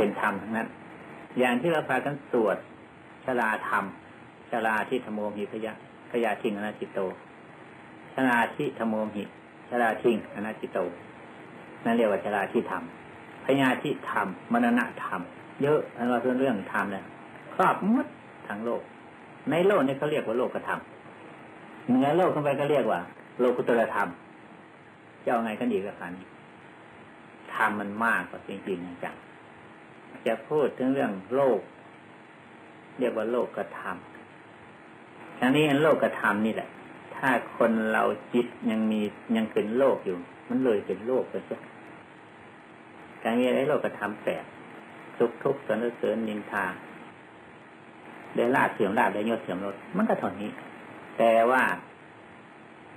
เป็นธรรมทั้งนั้น อย่างที่เราพากันสวดชลาธรรมชลาที่ธโมหิพยะพยาทิงอนาจิตโตชลาที่ธโมหิชลาทิงอนาจิตโต นั่นเรียกว่าชลาที่ธรรมพยาที่ธรรมมรณะธรรม เยอะอันว่าเรื่องธรรมเนี่ยครอบมดทั้งโลก ในโลกนี้เขาเรียกว่าโลกธรรมเหนือโลกขึ้นไปก็เรียกว่า โลกุตรธรรมจะเอาไงกันดีกับคันธรรมมันมากกว่าจริงๆจัง จะพูดถึงเรื่องโลก เรียกว่าโลกกระทำทั้งนี้โลกกระทำนี่แหละ ถ้าคนเราจิตยังมียังเป็นโลกอยู่ มันเลยเป็นโลกไปซะการมีอะไรโลกกระทำแปดทุกทุกสนเสริญนินทาได้ลาดเสื่อมลาดได้ยศเสื่อมลดมันก็เท่านี้ แต่ว่า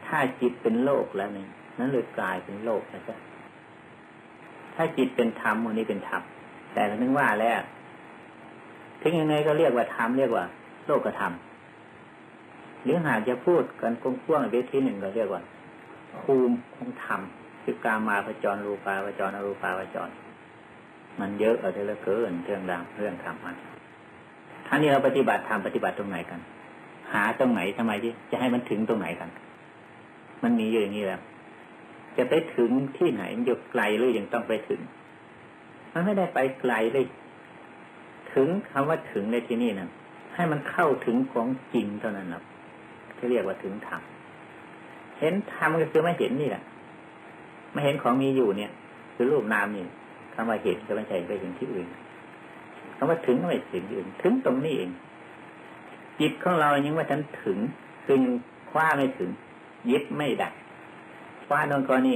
ถ้าจิตเป็นโลกแล้วนี่นั้นเลยกลายเป็นโลกนะจ๊ะถ้าจิตเป็นธรรมมันนี้เป็นธรรม แต่ถึงว่าแล้วถึงยังไงก็เรียกว่าธรรมเรียกว่า โลกธรรมหรือหากจะพูดกันกว้างๆเวทีหนึ่งก็เรียกว่าภูมิของธรรมคือกามาพจรรูปาพจรอรูปาพจร มันเยอะเอาเท่าเกินเรื่องราวเรื่องธรรมมันท่านี้เราปฏิบัติธรรมปฏิบัติตรงไหนกัน หาตรงไหนทำไมที่จะให้มันถึงตรงไหนกัน มันมีอยู่อย่างนี้แล้วจะไปถึงที่ไหนมันอยู่ไกลหรือยังต้องไปถึง มันไม่ได้ไปไกลเลย ถึงคำว่าถึงในที่นี่นะให้มันเข้าถึงของจริงเท่านั้นนะที่เรียกว่าถึงธรรมเห็นธรรมก็คือไม่เห็นนี่แหละไม่เห็นของมีอยู่เนี่ย คือรูปนามนี่คำว่าเห็นก็ไม่ใช่ไปเห็นที่อื่นคำว่าถึงก็ไม่ถึงอื่น ถึงตรงนี้เองจิตของเรายังว่าฉันถึงคือคว้าไม่ถึงยึดไม่ได้คว้าโดนกรณี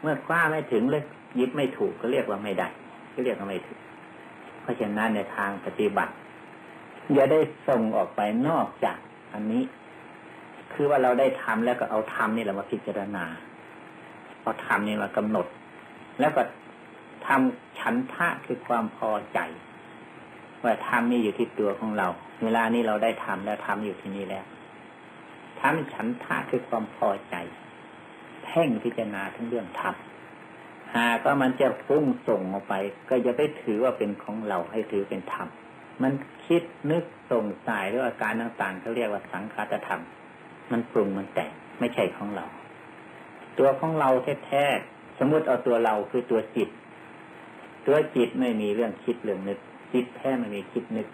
เมื่อคว้าไม่ถึงเลย ยึดไม่ถูกก็เรียกว่าไม่ได้ก็เรียกว่าไม่ถึงเพราะฉะนั้นในทางปฏิบัติ อย่าได้ส่งออกไปนอกจากอันนี้ คือว่าเราได้ทำแล้วก็เอาทำนี่แหละมาพิจารณาเอาทำนี่มากำหนด แล้วก็ทำฉันทะคือความพอใจ ว่าทำนี่อยู่ที่ตัวของเรา เวลานี้เราได้ทำแล้วทำอยู่ที่นี่แล้วทำฉันทะคือความพอใจเพ่งพิจารณาทั้งเรื่องธรรม หากว่ามันจะฟุ้งส่งออกไป ก็จะไปถือว่าเป็นของเราให้ถือเป็นธรรม มันคิดนึกส่งสายหรืออาการต่างๆเขาเรียกว่าสังขารธรรม มันปรุงมันแต่งไม่ใช่ของเรา ตัวของเราแท้ๆสมมติเอาตัวเราคือตัวจิต ตัวจิตไม่มีเรื่องคิดเรื่องนึก จิตแท้ไม่มีคิดนึก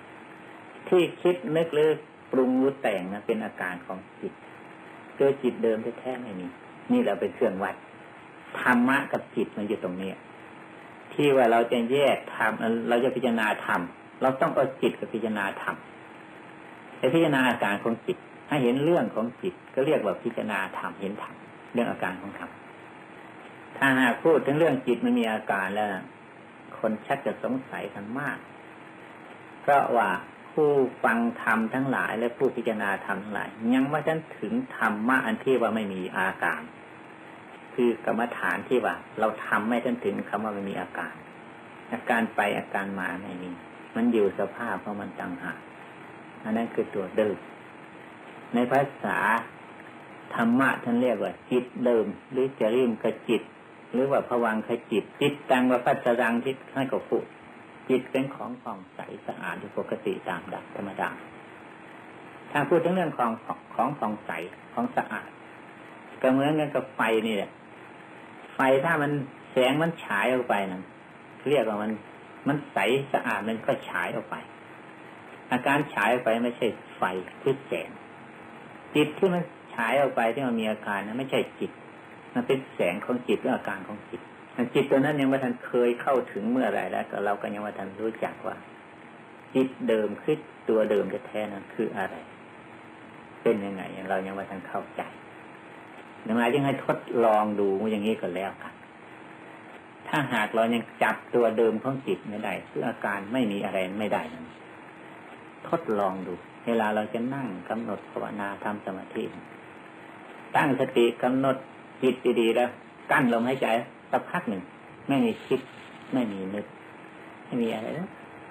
ที่คิดนึกหรือปรุงรู้แต่งนะเป็นอาการของจิตตัวจิตเดิมแท้ๆไม่มี นี่เราเป็นเครื่องวัด ธรรมะกับจิตมันอยู่ตรงนี้ที่ว่าเราจะแยกธรรมเราจะพิจารณาธรรมเราต้องเอาจิตกับพิจารณาธรรมไปพิจารณาอาการของจิตให้เห็นเรื่องของจิตก็เรียกว่าพิจารณาธรรมเห็นธรรมเรื่องอาการของธรรมถ้าหากพูดถึงเรื่องจิตมันมีอาการแล้วคนชักจะสงสัยกันมาก เพราะว่าผู้ฟังธรรมทั้งหลาย และผู้พิจารณาธรรมทั้งหลาย ยังไม่ทันถึงธรรมะอันที่ว่าไม่มีอาการ คือกรรมฐานที่ว่า เราทำไม่ทันถึงคำว่าไม่มีอาการอาการไปอาการมาไม่มีมันอยู่สภาพเพราะมันต่างหากอันนั้นคือตัวเดิม ในภาษาธรรมะท่านเรียกว่า จิตเดิม หรือจะริมกจิต หรือว่าผวังขจิต จิตตังว่าพัสรังทิศให้กับผู้จิตเป็นของผ่องใสสะอาดอยู่ปกติตามดับธรรมดาถ้าพูดถึงเรื่องของของผ่องใสของสะอาดก็เหมือนกันกับไฟนี่แหละ ฟถ้ามันแสงมันฉายออกไปนั่นเรียกว่ามัน มันใสสะอาดมันก็ฉายออกไป อาการฉายออกไปไม่ใช่ไฟคือแสงจิตที่มันฉายออกไปที่มันมีอาการนั้นไม่ใช่จิต มันเป็นแสงของจิตหรืออาการของจิตจิตตัวนั้นยังว่าท่านเคยเข้าถึงเมื่อไรแล้วก็เราก็ยังว่าท่านรู้จักว่า จิตเดิมคือตัวเดิมจะแท้นั้นคืออะไร เป็นยังไงเรายังว่าท่านเข้าใจ ดังนั้นยังให้ทดลองดูอย่างนี้ก็แล้วกัน ถ้าหากเรายังจับตัวเดิมของจิตไม่ได้คืออาการไม่มีอะไรไม่ได้นั้นทดลองดู เวลาเราจะนั่งกำหนดภาวนาทำสมาธิ ตั้งสติกำหนดจิตดีๆแล้วกั้นลมหายใจสักพักหนึ่ง ไม่มีคิด ไม่มีนึก ไม่มีอะไรแล้ว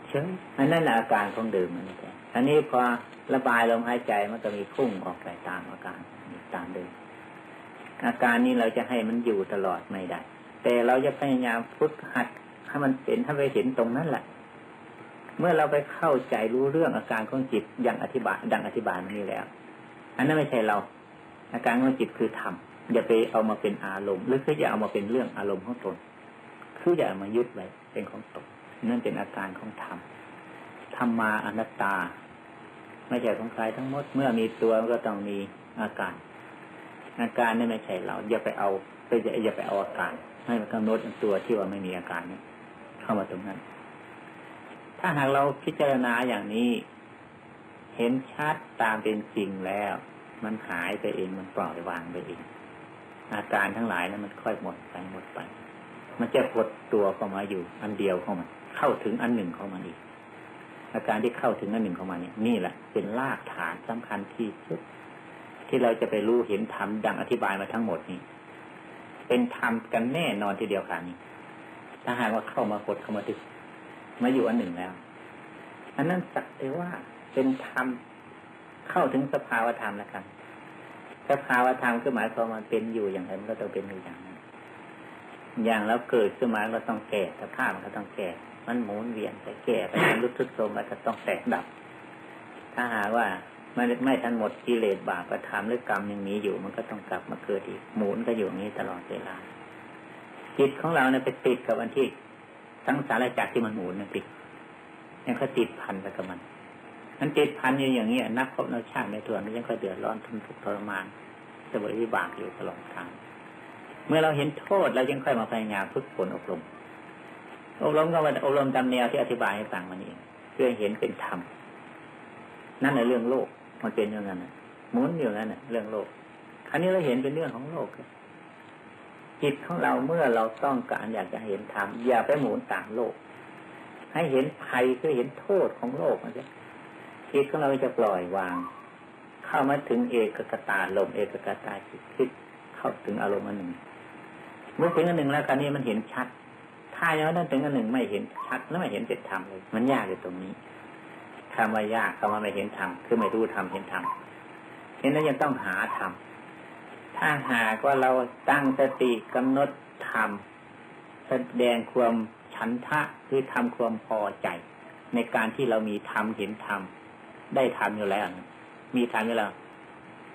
เฉยอันนั้นแหละอาการของเดื่มมันนี่อันนี้พอระบายลมหายใจมันก็มีพุ่งออกไปตามอาการตามเดิม อาการนี้เราจะให้มันอยู่ตลอดไม่ได้ แต่เราจะพยายามฝึกหัดถ้มันเป็นถ้าไปเห็นตรงนั้นแหละเมื่อเราไปเข้าใจรู้เรื่องอาการของจิตอย่างอธิบายดังอธิบายมานี้แล้ว อันนั้นไม่ใช่เรา อาการของจิตคือธรรมอย่าไปเอามาเป็นอารมณ์หรือคืออย่าเอามาเป็นเรื่องอารมณ์ของตน คืออย่ามายึดไว้เป็นของตนนั่นเป็นอาการของธรรมธรรมาอนัตตา ไม่ใช่ของใครทั้งหมด เมื่อมีตัวก็ต้องมีอาการ อาการนี่ไม่ใช่เรา อย่าไปเอาไปอย่าอย่าไปเอาอาการ ให้มันกำหนดตัวที่ว่าไม่มีอาการนี้เข้ามาตรงนั้น ถ้าหากเราพิจารณาอย่างนี้ เห็นชัดตามเป็นจริงแล้ว มันหายไปเองมันปล่อยวางไปเอง อาการทั้งหลายนั้นมันค่อยหมดไปหมดไป มันจะหดตัวเข้ามาอยู่ อันเดียวเข้ามาเข้าถึงอันหนึ่งเข้ามาอีกอาการที่เข้าถึงอันหนึ่งเข้ามาเนี่ยนี่แหละเป็นรากฐานสำคัญที่สุด ที่เราจะไปรู้เห็นธรรมดังอธิบายมาทั้งหมดนี้ เป็นธรรมกันแน่นอนทีเดียวกันนี้ถ้าหากว่าเข้ามาหดเข้ามาถึงมาอยู่อันหนึ่งแล้ว อันนั้นสักแต่ว่าเป็นธรรมเข้าถึงสภาวธรรมแล้วกันสภาวธรรมก็หมายความมันเป็นอยู่อย่างไรมันก็ต้องเป็นอยู่อย่างนั้นอย่างแล้วเกิดขึ้นมาก็ต้องแก่สภาพมันก็ต้องแก่ มันหมุนเวียนไปแก่ไปมันรุดทุดโทรมมันก็ต้องแตกดับ ถ้าหากว่า มันไม่ทันหมดกิเลสบาปประทามหรือกรรมยังมีอยู่ มันก็ต้องกลับมาเกิดอีกหมุนก็อยู่อย่างนี้ตลอดเวลาจิตของเราเนี่ยไปติดกับวันที่ทั้งสารจักรที่มันหมุนเนี่ยติดยังก็ติดพันไปกับมันมันติดพันอยู่อย่างนี้นักพบนักชาติในตัวมันยังก็เดือดร้อนทุนทุกทรมานสวยวิบากอยู่ตลอดทางเมื่อเราเห็นโทษเรายังค่อยมาพยายามฝึกฝนอบรมอบรมก็ว่าอบรมตามแนวที่อธิบายให้ฟังมันเองเพื่อเห็นเป็นธรรมนั่นในเรื่องโลก มันเป็นอย่างนั้นหมุนอยู่นั้นเรื่องโลกครั้นี้เราเห็นเป็นเรื่องของโลกจิตของเราเมื่อเราต้องการอยากจะเห็นธรรมอย่าไปหมุนตามโลก ให้เห็นภัยคือเห็นโทษของโลกมันจะจิตของเราจะปล่อยวาง เข้ามาถึงเอกกตาลมเอกกตาจิตคิดเข้าถึงอารมณ์อันหนึ่งเมื่อถึงอันหนึ่งแล้วคราวนี้มันเห็นชัด ถ้ายังไม่ถึงอันหนึ่งไม่เห็นชัดแล้วไม่เห็นเป็นธรรมเลย มันยากอยู่ตรงนี้ คำว่ายากคำว่าไม่เห็นธรรมคือไม่รู้ธรรมเห็นธรรมเห็นนั้นยังต้องหาธรรมถ้าหากว่าเราตั้งสติกำหนดธรรมแสดงความฉันทะคือทำความพอใจ ในการที่เรามีธรรมเห็นธรรมได้ทำอยู่แล้ว มีทำอยู่แล้ว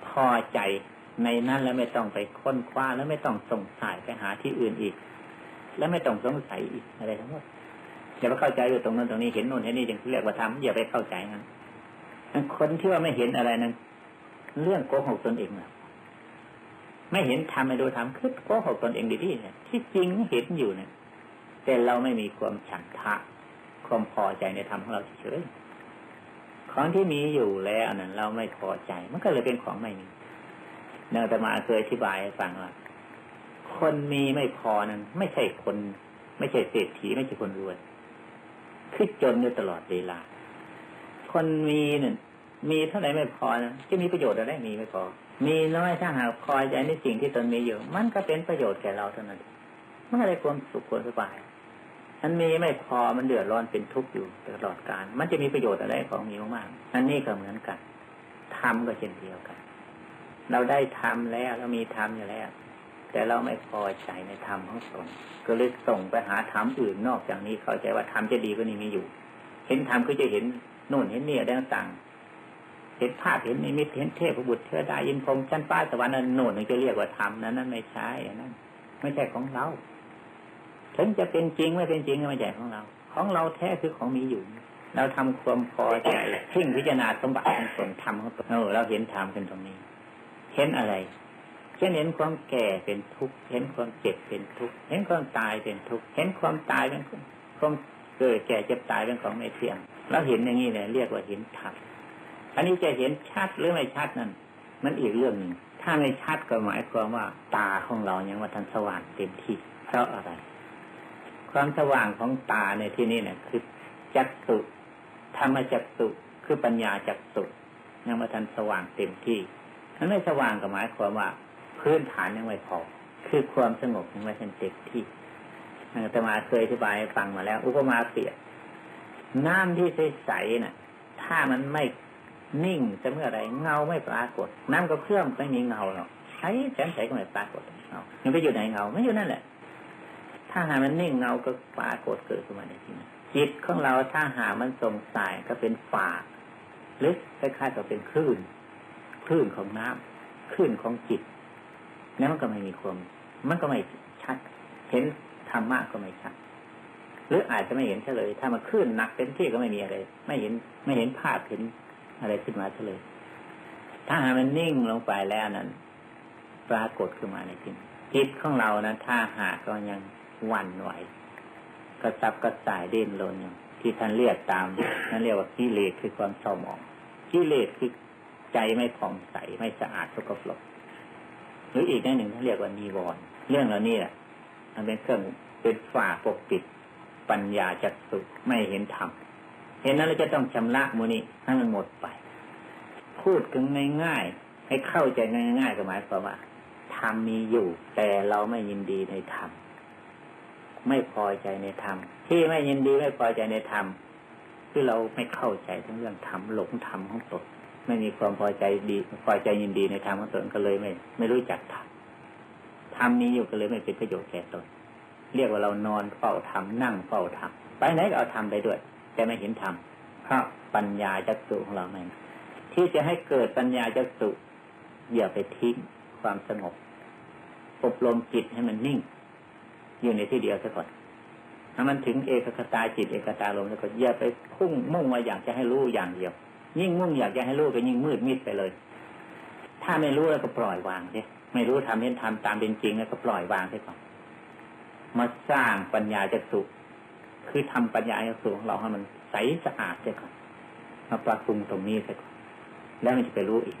พอใจในนั้นแล้วไม่ต้องไปค้นคว้าแล้วไม่ต้องสงสายไปหาที่อื่นอีก แล้วไม่ต้องสงสัยอีกอะไรทั้งหมด อย่าไปเข้าใจอยู่ตรงนั้นตรงนี้เห็นโน่นเห็นนี่จึงเรียกว่าทำอย่าไปเข้าใจนั้นคนที่ว่าไม่เห็นอะไรนั้นเรื่องโกหกตนเองนะไม่เห็นทำไม่ดูทำคือโกหกตนเองดีที่เนี่ยที่จริงเห็นอยู่เนี่ยแต่เราไม่มีความฉันทะ ความพอใจในธรรมของเราเฉยของที่มีอยู่แล้วนั้นเราไม่พอใจ มันก็เลยเป็นของไม่มีเนื่องแต่มาเคยอธิบายให้ฟังว่าคนมีไม่พอนั้น ไม่ใช่คน ไม่ใช่เศรษฐีไม่ใช่คนรวย คือจนอยู่ตลอดเวลา คนมีเนี่ยมีเท่าไหร่ไม่พอนะจะมีประโยชน์อะไรมีไม่พอ มีน้อยถ้าหากพอใจในสิ่งที่ตนมีอยู่ มันก็เป็นประโยชน์แก่เราเท่านั้นมันอะไรความสุขความสบายมันมีไม่พอมันเดือดร้อนเป็นทุกข์อยู่ตลอดการ มันจะมีประโยชน์อะไรของมีมากอันนี้ก็เหมือนกันทำก็เช่นเดียวกัน เราได้ทำแล้วเรามีทำอยู่แล้ว แต่เราไม่พอใจในธรรมของตนก็เลยส่งไปหาธรรมอื่นนอกจากนี้เข้าใจว่าธรรมจะดีก็นี่มีอยู่ เห็นธรรมคือจะเห็นโน่นเห็นนี่อะไรต่างเห็นภาพเห็นนิมิตเห็นเทพบุตรเทวดายินพรมชั้นฟ้าสวรรค์นั่นโน่นจะเรียกว่าธรรมนั้นนั่นไม่ใช่นั่นไม่ใช่ของเราถึงจะเป็นจริงไม่เป็นจริงก็ไม่ใช่ของเรา ของเราแท้คือของมีอยู่ เราทำความพอใจเพ่งพิจารณาสมบัติของตนทำของตนเราเห็นธรรมเป็นตรงนี้ เห็นอะไร เช่นเห็นความแก่เป็นทุกข์เห็นความเจ็บเป็นทุกข์เห็นความตายเป็นทุกข์เห็นความตายเป็นความเกิดแก่เจ็บตายเป็นของไม่เที่ยงเราเห็นอย่างนี้เลยเรียกว่าเห็นธรรมอันนี้จะเห็นชัดหรือไม่ชัดนั่นมันอีกเรื่องหนึ่งถ้าไม่ชัดก็หมายความว่าตาของเรายังว่าทันสว่างเต็มที่เพราะอะไร ความสว่างของตาในที่นี้เนี่ยคือจักสุธรรมจักสุคือปัญญาจักสุยังว่าทันสว่างเต็มที่มันไม่สว่างก็หมายความว่า พื้นฐานยังไม่พอ คือความสงบยังไม่ทันเต็มที่แต่มาเคยอธิบายให้ฟังมาแล้ว อุปมาเปรียบน้ำที่ใสๆน่ะ ถ้ามันไม่นิ่งจะเมื่อไรเงาไม่ปรากฏ น้ำก็เครื่องไม่มีเงาหรอกใช้แสงใสก็ไม่ปรากฏเงามันไปอยู่ไหนเงาไม่อยู่นั่นแหละ ถ้าหามันนิ่งเงาก็ปรากฏเกิดขึ้นมาในที่นั้นจิตของเราถ้าหามันสงสายก็เป็นฝาหรือคล้ายๆกับเป็นคลื่น คลื่นของน้ำคลื่นของจิต แล้วมันก็ไม่มีความมันก็ไม่ชัด เห็นธรรมะก็ไม่ชัด หรืออาจจะไม่เห็นเฉลย ถ้ามันคลื่นหนักเต็มที่ก็ไม่มีอะไร ไม่เห็นไม่เห็นภาพเห็นอะไรขึ้นมาเฉลย ถ้าหามันนิ่งลงไปแล้วนั้น ปรากฏขึ้นมาในที่จิตของเรานะถ้าหากก็ยังหวั่นไหวกระซับกระส่ายเด่นลนอย่างที่ท่านเรียกตามนั่นเรียกว่ากิเลสคือความเศร้าหมองกิเลสคือใจไม่ผ่องใสไม่สะอาดสกปรก รืออีกในหนึ่งท่าเรียกว่านิวรณ์เรื่องเหล่านี้แหละมันเป็นเครื่องเป็นฝ่าปกปิด ปัญญาจักสุไม่เห็นธรรมเห็นนั้นเราจะต้องชำระมูนี้ให้มันหมดไป พูดกันง่ายๆให้เข้าใจง่ายๆก็หมายความว่าธรรมมีอยู่ แต่เราไม่ยินดีในธรรมไม่พอใจในธรรมที่ไม่ยินดีไม่พอใจในธรรมคือเราไม่เข้าใจทั้งเรื่องธรรมหลงธรรมของตน ไม่มีความพอใจดีพอใจยินดีในธรรมของตนก็เลยไม่ ไม่รู้จักธรรมธรรมนี้อยู่ก็เลยไม่เป็นประโยชน์แก่ตน เรียกว่าเรานอนเฝ้าธรรมนั่งเฝ้าธรรมไปไหนก็เอาธรรมไปด้วย แต่ไม่เห็นธรรมเพราะปัญญาจักสุของเราไม่ที่จะให้เกิดปัญญาจักสุอย่าไปทิ้งความสงบอบรมจิตให้มันนิ่ง อยู่ในที่เดียวซะก่อนถ้ามันถึงเอกคตาจิตเอกตาลมแล้วก็อย่าไปพุ่งมุ่งมาอยากจะให้รู้อย่างเดียว ยิ่งมุ่งอยากจะให้รู้ก็ยิ่งมืดมิดไปเลย ถ้าไม่รู้แล้วก็ปล่อยวางสิไม่รู้ทำเห็นทำตามเป็นจริงแล้วก็ปล่อยวางไปก่อนมาสร้างปัญญาจะสุขคือทำปัญญาจะสุขของเราให้มันใสสะอาดเสียก่อนมาปรับปรุงตรงนี้เสียก่อนแล้วมันจะไปรู้อีก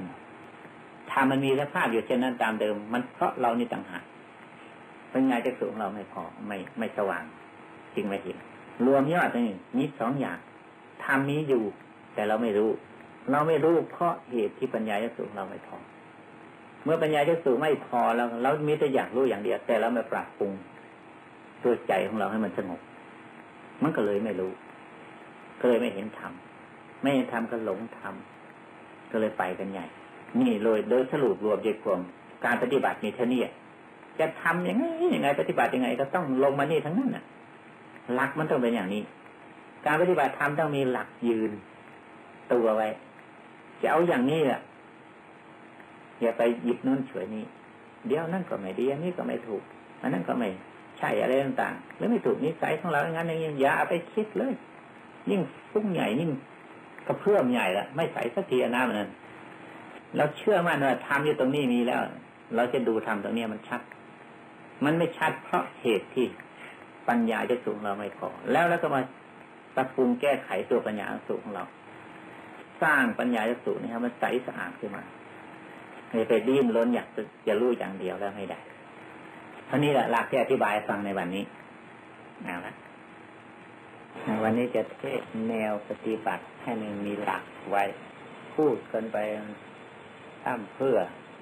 ถ้ามันมีสภาพอยู่เช่นนั้นตามเดิม มันเพราะเรานี่ต่างหากปัญญาจะสุขของเราไม่พอไม่ไม่สว่างจึงไม่เห็นรวมยอดนี่มีสองอย่างทำนี้อยู่ แต่เราไม่รู้ เราไม่รู้เพราะเหตุที่ปัญญาจะสูงเราไม่พอ เมื่อปัญญาจสูงไม่พอแล้วเรามีแต่อยากรู้อย่างเดียว แต่เราไม่ปรับปรุงตัวใจของเราให้มันสงบ มันก็เลยไม่รู้ ก็เลยไม่เห็นธรรมไม่เห็นธรรมก็หลงธรรมก็เลยไปกันใหญ่ นี่เลยโดยสรุปรวมใจความการปฏิบัติมีเท่านี้จะทำยังไงยังไง ปฏิบัติยังไง ก็ต้องลงมานี่ทั้งนั้นน่ะ หลักมันต้องเป็นอย่างนี้ การปฏิบัติธรรมต้องมีหลักยืน ตัวไว้จะเอาอย่างนี้แหละอย่าไปหยิบนู่นเฉยนี้ เดี๋ยวนั่นก็ไม่ดีอันนี้ก็ไม่ถูกอันนั้นก็ไม่ใช่อะไรต่างๆ แล้วไม่ถูกนิสัยของเราอย่างนั้นอย่างนี้อย่าไปคิดเลย ยิ่งฟุ้งใหญ่ยิ่งกระเพื่อมใหญ่ละไม่ใส่สักทีน้ำมันนั้นเราเชื่อมั่นว่าทำอยู่ตรงนี้มีแล้ว เราจะดูทำตรงนี้มันชัด มันไม่ชัดเพราะเหตุที่ปัญญาจะสูงเราไม่พอแล้วแล้วก็มาปรับปรุงแก้ไขตัวปัญญาสูงของเรา สร้างปัญญาสูงนี่ครับมันใสสะอาดขึ้นมาไม่ไปดิ้นรนอยากจะรู้อย่างเดียวแล้วไม่ได้เท่านี้แหละหลักที่อธิบายฟังในวันนี้เอาละวันนี้จะเทศแนวปฏิบัติให้มันมีหลักไว้ พูดกันไปตั้มเพื่อ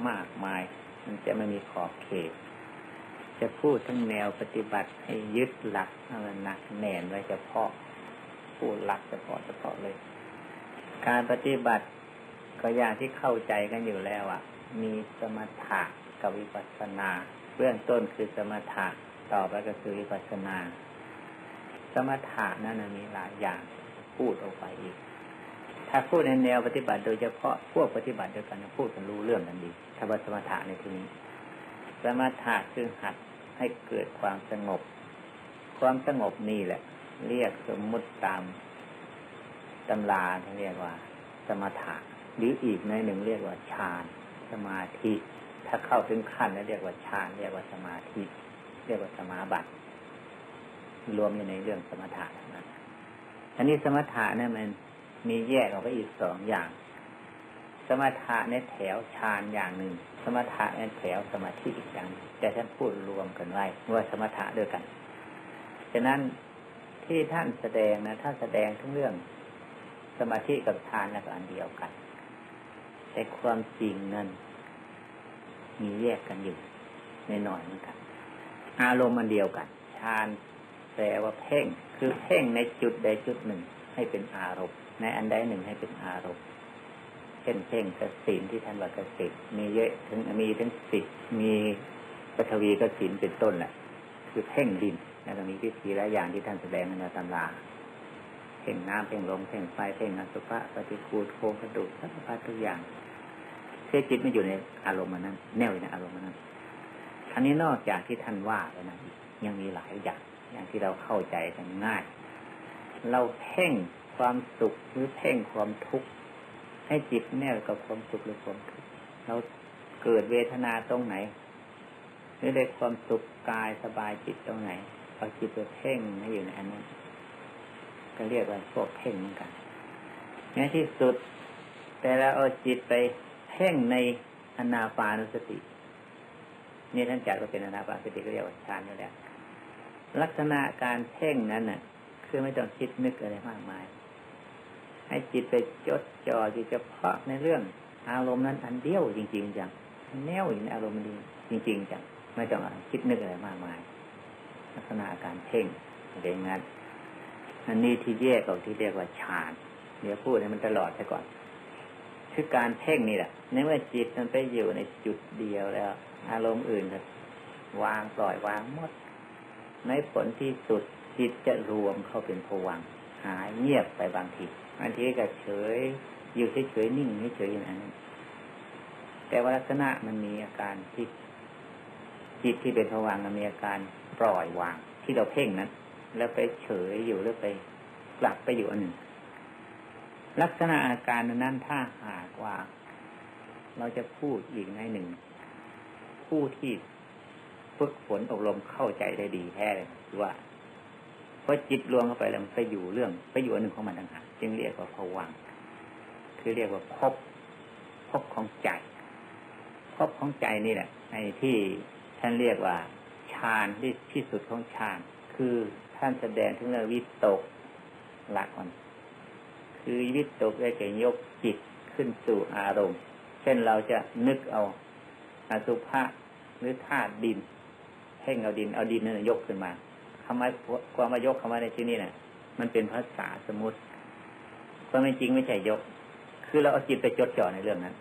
มากมาย มันจะไม่มีขอบเขต จะพูดทั้งแนวปฏิบัติให้ยึดหลักให้มันหนักแน่นไว้เฉพาะ พูดหลักเฉพาะเฉพาะเลย การปฏิบัติก็อย่างที่เข้าใจกันอยู่แล้วอะ มีสมถะกับวิปัสสนา เบื้องต้นคือสมถะต่อไปก็คือวิปัสสนา สมถะนั้นมีหลายอย่างพูดออกไปอีก ถ้าพูดในแนวปฏิบัติโดยเฉพาะพวกปฏิบัติเดียวกันพูดกันรู้เรื่องกันดีถ้าว่าสมถะในที่นี้ สมถะคือหัดให้เกิดความสงบ ความสงบนี่แหละ เรียกสมมุติตาม ตำราทีเรียกว่า สมถะหรืออีกในหนึ่งเรียกว่าฌานสมาธิ ถ้าเข้าถึงขั้นแล้วเรียกว่าฌานเรียกว่าสมาธิ เรียกว่าสมาบัติ รวมอยู่ในเรื่องสมถะนะอันนี้สมถะเนี่ยมันมีแยกออกไปอีกสองอย่าง สมถะในแถวฌานอย่างหนึ่ง สมถะในแถวสมาธิอีกอย่างแต่ท่านพูดรวมกันไว้ว่าสมถะด้วยกัน ฉะนั้นที่ท่านแสดงนะท่านแสดงทั้งเรื่อง สมาธิกับฌานแล้วก็อันเดียวกัน แต่ความจริงนั้นมีแยกกันอยู่ในหน่อยเหมือนกัน อารมณ์มันเดียวกัน ฌานแปลว่าเพ่ง คือเพ่งในจุดใดจุดหนึ่งให้เป็นอารมณ์ ในอันใดหนึ่งให้เป็นอารมณ์ เช่นเพ่งกสินที่ท่านว่ากสินมีเยอะถึงมีทั้งสิบมีปฐวีกสินเป็นต้นแหละ คือเพ่งดินแล้วก็มีวิธีหลายอย่างที่ท่านแสดงในตำรา เพ่งน้ำเพ่งลมเพ่งไฟเพ่งอสุภะปฏิกูลโครงกระดูกสารพัดทุกอย่างเพื่อจิตไม่อยู่ในอารมณ์นั้น แนวอยู่ในอารมณ์นั้นอันนี้นอกจากที่ท่านว่าแล้วนะยังมีหลายอย่างอย่างที่เราเข้าใจกันง่าย เราเพ่งความสุขหรือเพ่งความทุกข์ให้จิตแน่วกับความสุขหรือความทุกข์เราเกิดเวทนาตรงไหน หรือได้ความสุขกายสบายจิตตรงไหนเอาจิตไปเพ่งให้อยู่ในอันนั้น ก็เรียกว่าพวกเพ่งเหมือนกันในที่สุด แต่เราเอาจิตไปเพ่งในอนาปานุสตินี่ท่านจัดว่าเป็นอนาปานุสติก็เรียกว่าฌานอยู่แล้วลักษณะการเพ่งนั้นน่ะ คือไม่ต้องคิดนึกอะไรมากมาย ให้จิตไปจดจ่ออยู่เฉพาะในเรื่อง อารมณ์นั้นอันเดียวจริง ๆจังแนวอยู่ในอารมณ์นี้จริง ๆจังไม่ต้องคิดนึกอะไรมากมาย ลักษณะการเพ่งเป็นงั้น อันนี้ที่แยกออกที่เรียกว่าฌานเดี๋ยวพูดให้มันตลอดไปก่อน คือการเพ่งนี่แหละในเมื่อจิตมันไปอยู่ในจุดเดียวแล้ว อารมณ์อื่นก็วางปล่อยวางหมด ในผลที่สุดจิตจะรวมเข้าเป็นผวังหายเงียบไปบางทีบางทีก็เฉย อยู่เฉยๆนิ่งเฉยๆอย่างนั้นแต่ว่าลักษณะมันมีอาการที่จิตที่เป็นผวังมันมีอาการปล่อยวาง ที่เราเพ่งนั้น แล้วไปเฉยอยู่หรือไปกลับไปอยู่อันหนึ่งลักษณะอาการนั้นถ้าหากว่า เราจะพูดอีกในหนึ่ง ผู้ที่ฝึกฝนอบรมเข้าใจได้ดีแท้เลยว่าพอจิตรวมเข้าไปแล้วมันไปอยู่เรื่องไปอยู่อันหนึ่งของมันต่างหากจึงเรียกว่าผวังคือเรียกว่าพบพบของใจพบของใจนี่แหละในที่ท่านเรียกว่าฌานที่ที่สุดของฌานคือ ท่านแสดงถึงเรื่องวิตกหลักมันคือวิตกได้แก่ยกจิตขึ้นสู่อารมณ์ เช่นเราจะนึกเอาอสุภะหรือธาตุดินเพ่งเอาดินเอาดินนั่นยกขึ้นมาคำว่าความมายกคำว่าในที่นี้เนะ่ะ มันเป็นภาษาสมมติความจริงไม่ใช่ยก คือเราเอาจิตไปจดจ่อในเรื่องนั้น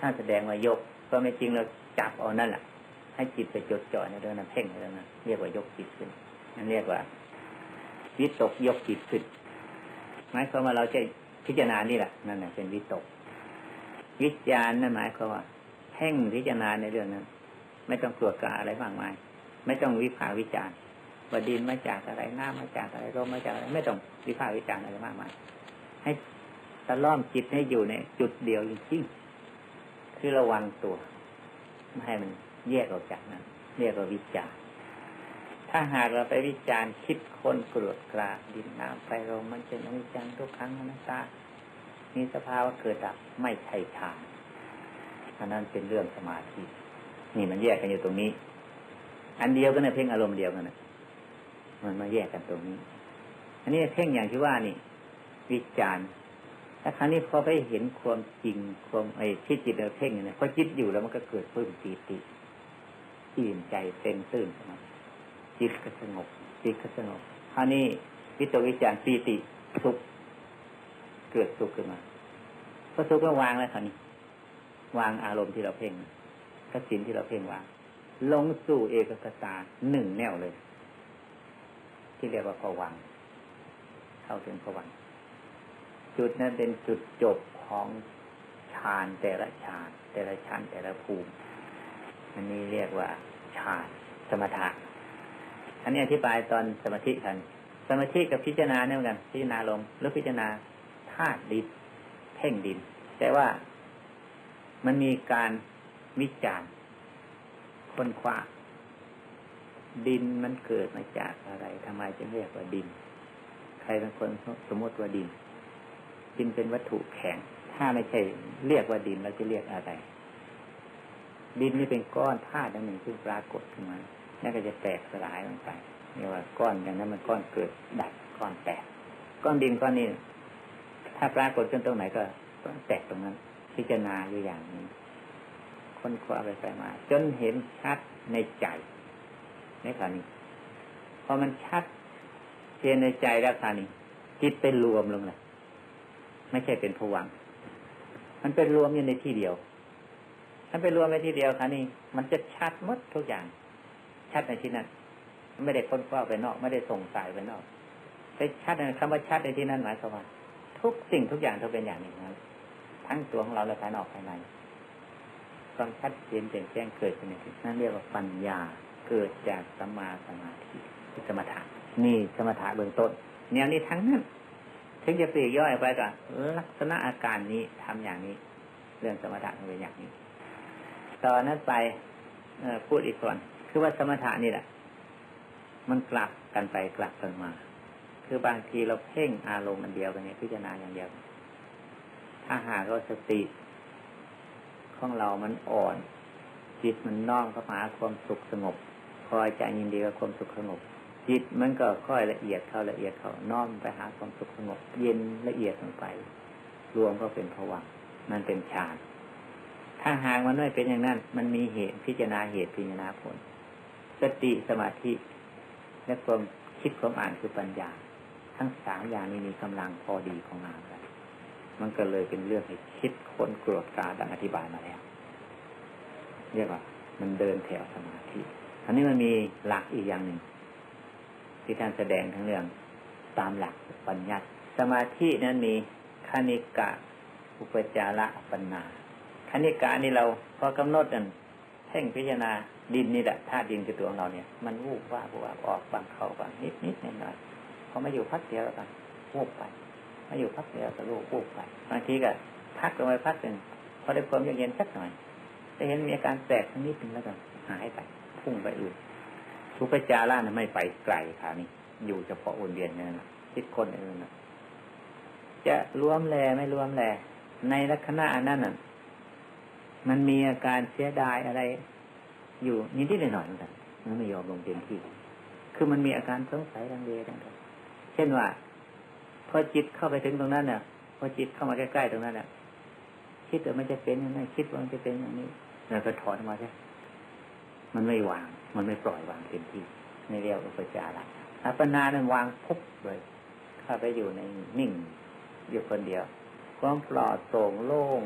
ถ้าแสดงว่ายกความจริงเราจับเอานั่นแหละให้จิตไปจดจ่อในเรื่องนั้นเพ่งในเรื่องนั้นเรียกว่ายกจิตขึ้น นั่นเรียกว่าวิตกยกจิตขึ้นหมายความว่าเราจะพิจารณานี่แหละนั่นแหละเป็นวิตก วิจารณ์นั่นหมายความว่าเพ่งพิจารณาในเรื่องนั้น ไม่ต้องกลัวกาอะไรมากมาย ไม่ต้องวิพากวิจารณ์ว่าดินมาจากอะไรน้ำมาจากอะไรลมมาจากอะไรไม่ต้องวิพากวิจารณ์อะไรมากมาย ให้ตะล่อมจิตให้อยู่ในจุดเดียวจริงๆคือระวังตัว ไม่ให้มันแยกออกจากนั้นเรียกว่าวิจารณ์ ถ้าหากเราไปวิจารณ์คิดคนกรวดกราดินน้ำไฟลมมันเป็นอนิจจังทุกครั้งนันตามีสภาวะเกิดดับไม่ใช่ฌานอันนั้นเป็นเรื่องสมาธิ นี่มันแยกกันอยู่ตรงนี้ อันเดียวกันนะเพ่งอารมณ์เดียวกันนะมันมาแยกกันตรงนี้ อันนี้เพ่งอย่างที่ว่านี่ วิจารณ์ถ้าครั้งนี้พอไปเห็นความจริงความไอ้ที่จิตเราเพ่งเนี่ยพอจิตอยู่แล้วมันก็เกิดเพิ่มปีติอิ่มใจเต็มตื้นมา จิตก็สงบ จิตก็สงบคราวนี้วิตกวิจารปีติสุขเกิดสุขขึ้นมาพอสุขก็วางแล้วคราวนี้ วางอารมณ์ที่เราเพ่งกสินที่เราเพ่งวาง ลงสู่เอกกตาหนึ่งแนวเลย ที่เรียกว่าผวัง เข้าถึงผวัง จุดนั้นเป็นจุดจบของฌานแต่ละฌานแต่ละชั้นแต่ละภูมิ อันนี้เรียกว่าฌานสมถะ อันนี้อธิบายตอนสมาธิกัน สมาธิกับพิจารณาเนี่ยเหมือนกัน พิจารณาลมหรือพิจารณาธาตุดินเพ่งดิน แต่ว่ามันมีการวิจารณ์ค้นคว้าดินมันเกิดมาจากอะไรทำไมจึงเรียกว่าดิน ใครเป็นคนสมมติว่าดิน ดินเป็นวัตถุแข็ง ถ้าไม่ใช่เรียกว่าดินเราจะเรียกอะไร ดินนี่เป็นก้อนธาตุหนึ่งซึ่งปรากฏขึ้นมา แล้วก็จะแตกสลายลงไปเรียกว่าก้อนอย่างนั้นมันก้อนเกิดดับก้อนแตก ก้อนดินก้อนนี้ ถ้าปรากฏขึ้นตรงไหนก็แตกตรงนั้น พิจารณาอยู่อย่างนี้ค้นคว้าไปไปมา จนเห็นชัดในใจในขานี้พอมันชัดเจนในใจแล้วขานี้จิตเป็นรวมลงเลยไม่ใช่เป็นผวังมันเป็นรวมอยู่ในที่เดียวมันเป็นรวมในที่เดียวค่ะนี่มันจะชัดมดทุกอย่าง ชัดในที่นั้นไม่ได้ค้นคว้าไปนอก ไม่ได้ส่งสายไปนอกไปชัดในคำว่าชัดในที่นั้นหมายความว่าทุกสิ่งทุกอย่างต้องเป็นอย่างนี้นะทั้งตัวของเราและภายนอกภายในความชัดเจนแจ่มแจ้งเกิดขึ้นในที่นั่นเรียกว่าปัญญาเกิดจากสมาสมาธิสมถะนี่สมถะเบื้องต้นแนวนี้ทั้งนั้นถึงจะปลีกย่อยไปก็ลักษณะอาการนี้ทำอย่างนี้ เรื่องสมถะเป็นอย่างนี้ ตอนนั้นไปพูดอีกส่วน คือว่าสมถะนี่แหละ มันกลับกันไปกลับกันมา คือบางทีเราเพ่งอารมณ์อันเดียวกันเนี่ยพิจารณาอย่างเดียว ถ้าหากเราสติของเรามันอ่อน จิตมันน้อมเข้าหาความสุขสงบ คอยใจยินดีกับความสุขสงบ จิตมันก็ค่อยละเอียดเข้าละเอียดเข้าน้อมไปหาความสุขสงบ เย็นละเอียดลงไป รวมก็เป็นผวังมันเป็นฌานถ้าหากมันไม่เป็นอย่างนั้น มันมีเหตุพิจารณาเหตุพิจารณาผล สติสมาธิและความคิดความอ่านคือปัญญา ทั้งสามอย่างนี้มีกำลังพอดีของงานกันมันก็เลยเป็นเรื่องให้คิดค้นกรวดกาดังอธิบายมาแล้ว เรียกว่า มันเดินแถวสมาธิอันนี้มันมีหลักอีกอย่างหนึ่งที่ท่านแสดงทั้งเรื่องตามหลักปัญญาสมาธินั้นมีคณิกะอุปจาระปัญนาคณิกะนี่เราพอกำหนดกันเพ่งพิจารณา ดินนี่แหละธาตุดินคือตัวของเราเนี่ย มันวูบว่าว่าออกบางเข้าบางนิดนิดหน่อยหน่อยพอมาอยู่พักเดียวแล้วกันวูบไปมาอยู่พักเดียวก็ลูกวูบไปบางทีก็พักลงไปพักหนึ่งพอได้ความเย็นสักหน่อยจะเห็นมีอาการแตกนิดนึงแล้วก็หายไปพุ่งไปอื่นทุกจาร่าไม่ไปไกลค่ะนี่อยู่เฉพาะวนเวียนนั่นแหละคิดคนอื่นนะจะรวมแลไม่รวมแลในลักษณะนั้นน่ะ มันมีอาการเสียดายอะไร อยู่นิดนิดหน่อยเหมือนกันมันไม่ยอมลงเต็มที่ คือมันมีอาการสงสัยดังเดียดังเช่นว่า พอจิตเข้าไปถึงตรงนั้นเนี่ยพอจิตเข้ามาใกล้ๆตรงนั้นเนี่ยคิดว่ามันจะเป็นอยังไงคิดว่ามันจะเป็นอย่างนี้แล้วก็ถอนมาใช่มันไม่วาง มันไม่ปล่อยวางเต็มที่ในเรียกอุปจาระอัปปนานั้นวางพุบเลยเข้าไปอยู่ในนิ่ง อยู่คนเดียวความปลอดโปร่งโล่ง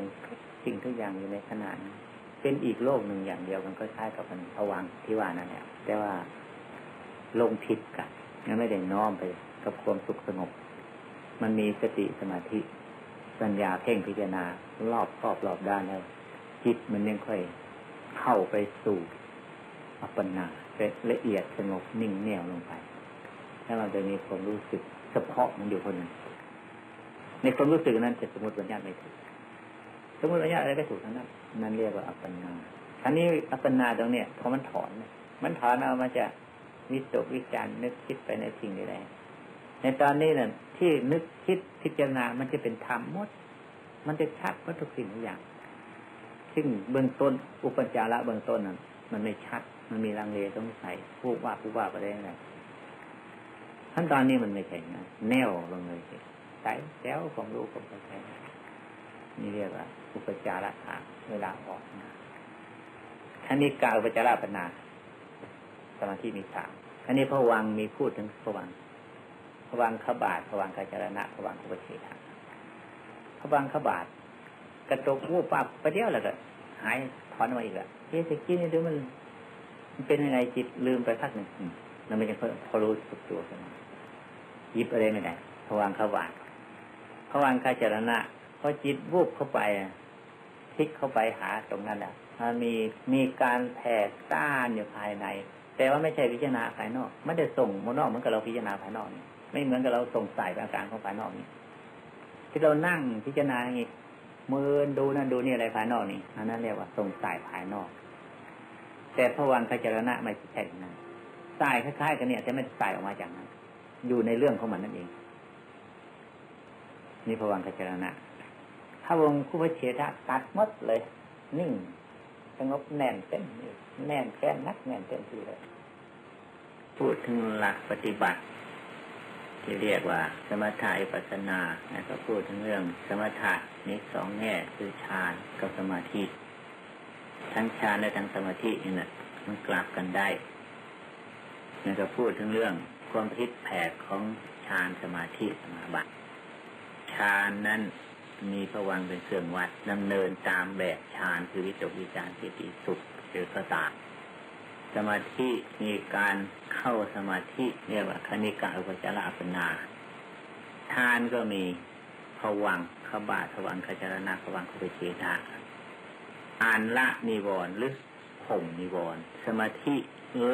สิ่งทุกอย่างอยู่ในขณะนั้น เป็นอีกโลกหนึ่งอย่างเดียวกันก็ใช้กับมันผวังที่ว่านั่นแหละแต่ว่าลงผิดกันงั้นไม่ได้น้อมไปกับความสุขสงบ มันมีสติสมาธิปัญญาเพ่งพิจารณารอบครอบรอบด้านแล้วจิตมันยังค่อยเข้าไปสู่อัปปนาเป็นละเอียดสงบนิ่งแน่วลงไปถ้าเราจะมีความรู้สึกเฉพาะมันอยู่คนหนึ่งในความรู้สึกนั้นจะสมมติปัญญาไม่ถูก สมมติปัญญาอะไรไม่ถูกทั้งนั้นนั่นเรียกว่าอัปปนาอันนี้อัปปนาตรงเนี้ยพอมันถอน มันถอนเอามาจะวิตกวิจารนึกคิดไปในสิ่งนี้แหละในตอนนี้เนี่ยที่นึกคิดพิจารณา มันจะเป็นธรรมหมด มันจะชัดว่าทุกสิ่งทุกอย่าง ซึ่งเบื้องต้นอุปจาระเบื้องต้นนั้นมันไม่ชัด มันมีลังเลสงสัยพูดว่าพูดว่าไปได้ไงขั้นตอนนี้มันไม่ใช่นะแนวลงเลยใส่แจ้วของรู้ของเข้าใจนี่เรียกว่า อุปจาระขาเวลาออกนะอันนี้กาอุปจาระปัญนาสมาธิมีสามอันนี้พระวังมีพูดถึงพระวังพระวังขบาทพระวังกาจารณะพระวังอุปเฉทะพระวังขบาท กระตกวูบปับไปเดียวแล้วก็หายถอนมาอีกล้วเฮ้ยตะกี้นี่ดูมัน มันเป็นยังไงจิตลืมไปพักหนึ่งแล้วมันจะพอรู้สึกตัวขึ้นมายิบอะไรไม่ได้พวังขบาทพวังกาจารณะ พอจิตวูบเข้าไปพลิกเข้าไปหาตรงนั้นแหละมันมีมีการแผ่ต้านอยู่ภายใน แต่ว่าไม่ใช่พิจารณาภายนอกไม่ได้ส่งมนอกเหมือนกับเราพิจารณาภายนอกนี่ไม่เหมือนกับเราส่งสายอาการของภายนอกนี่ที่เรานั่งพิจารณาอย่างนี้มือดูนั่นดูนี่อะไรภายนอกนี่อันนั้นเรียกว่าส่งสายภายนอก แต่พวังขจรณะไม่ใช่นั้นสายคล้ายๆกันเนี่ยแต่ไม่สายออกมาจากนั้น อยู่ในเรื่องของมันนั่นเอง นี่พวังขจรณะ ถ้าวงคู่พเชตะตัดมดเลย นิ่งสงบแน่นเต็มแน่นแค่นักแน่นเต็มที่เลยพูดถึงหลักปฏิบัติ ที่เรียกว่า สมถะอิปัสนาแล้วก็พูดถึงเรื่องสมถะนี้สองแง่คือฌานกับสมาธิ ทั้งฌานและทั้งสมาธินี่นะมันกลับกันได้แล้วก็พูดถึงเรื่องความคิดแผกของฌานสมาธิสมาบัติฌานนั้น มีพวังเป็นเครื่องวัดดำเนินตามแบบฌานคือวิจกวิจารสิติสุขหรือสตาสมาธิมีการเข้าสมาธิเรียกว่าคณิกาอุปจาระปนาทานก็มีผวังขบาทวังขจารณาผวังขปเจตาอ่านละนิวรณ์หรือข่มนิวรณ์สมาธิ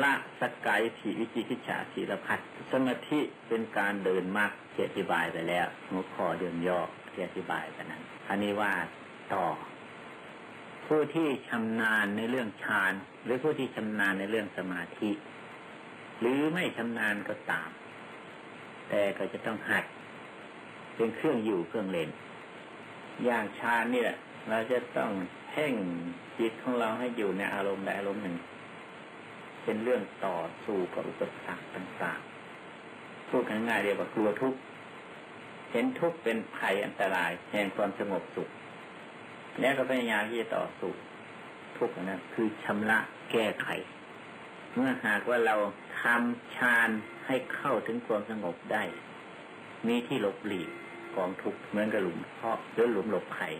ละสกายผีวิจิกิจฉาศีลพัฒสมาธิเป็นการเดินมากที่อธิบายไปแล้วหัวข้อเดินย่อ ที่อธิบายไปนั้นอันนี้ว่าต่อ ผู้ที่ชำนาญในเรื่องฌานหรือผู้ที่ชำนาญในเรื่องสมาธิ หรือไม่ชำนาญก็ตาม แต่ก็จะต้องหัด เป็นเครื่องอยู่เครื่องเล่นอย่างฌานนี่แหละเราจะต้องเพ่งจิตของเราให้อยู่ในอารมณ์ใดอารมณ์หนึ่ง เป็นเรื่องต่อสู้กับอุปสรรคต่างๆพูดง่ายๆเรียกว่ากลัวทุกข์ เห็นทุกข์เป็นภัยอันตราย แห่งความสงบสุข แล้วก็พยายามที่จะต่อสู้ทุกข์นั้นคือชำระแก้ไข เมื่อหากว่าเราทำฌานให้เข้าถึงความสงบได้ มีที่หลบหลีกกองทุกข์เหมือนกับหลุมเพาะหรือหลุมหลบภัย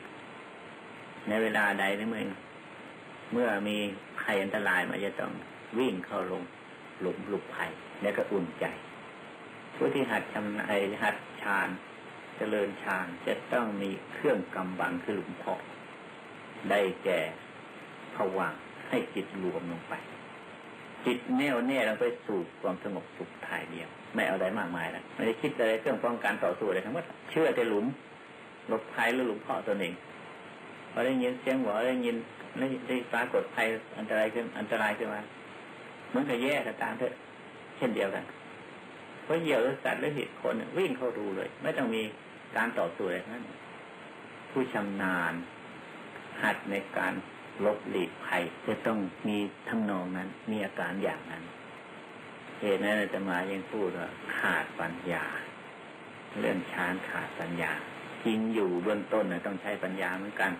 ในเวลาใดนเมื่อเมื่อมีภัยอันตรายมันจะต้องวิ่งเข้าลงหลุมหลุมภัยแล้วก็อุ่นใจผู้ที่หัดชำนาญหัดฌาน เจริญฌานจะต้องมีเครื่องกำบังคือหลุมเพาะได้แก่ผวังให้จิตรวมลงไป จิตแน่วแน่ลงไปสู่ความสงบสุขถ่ายเดียว ไม่เอาอะไรมากมายนะไม่ได้คิดอะไรเครื่องป้องกันต่อสู้อะไรทั้งหมดเชื่อแต่หลุมหลบภัยหรือหลุมเพาะตัวเองพอได้ยินเสียงหัวได้ยินได้ปรากฏภัยอันตรายขึ้นอันตรายขึ้นมาเหมือนกับแย่กับตามเถอะเช่นเดียวกันเพราะเหยี่ยวหรือสัตว์หรือเหตุคนวิ่งเข้าดูเลย ไม่ต้องมี การต่อสู้อะไรนั้นผู้ชำนาญหัดในการลบหลีกภัยจะต้องมีทำนองนั้น มีอาการอย่างนั้น เหตุนั้นจะมายังพูดว่าขาดปัญญา เรื่องชานขาดปัญญาจริงอยู่เบื้องต้นนะต้องใช้ปัญญาเหมือนกัน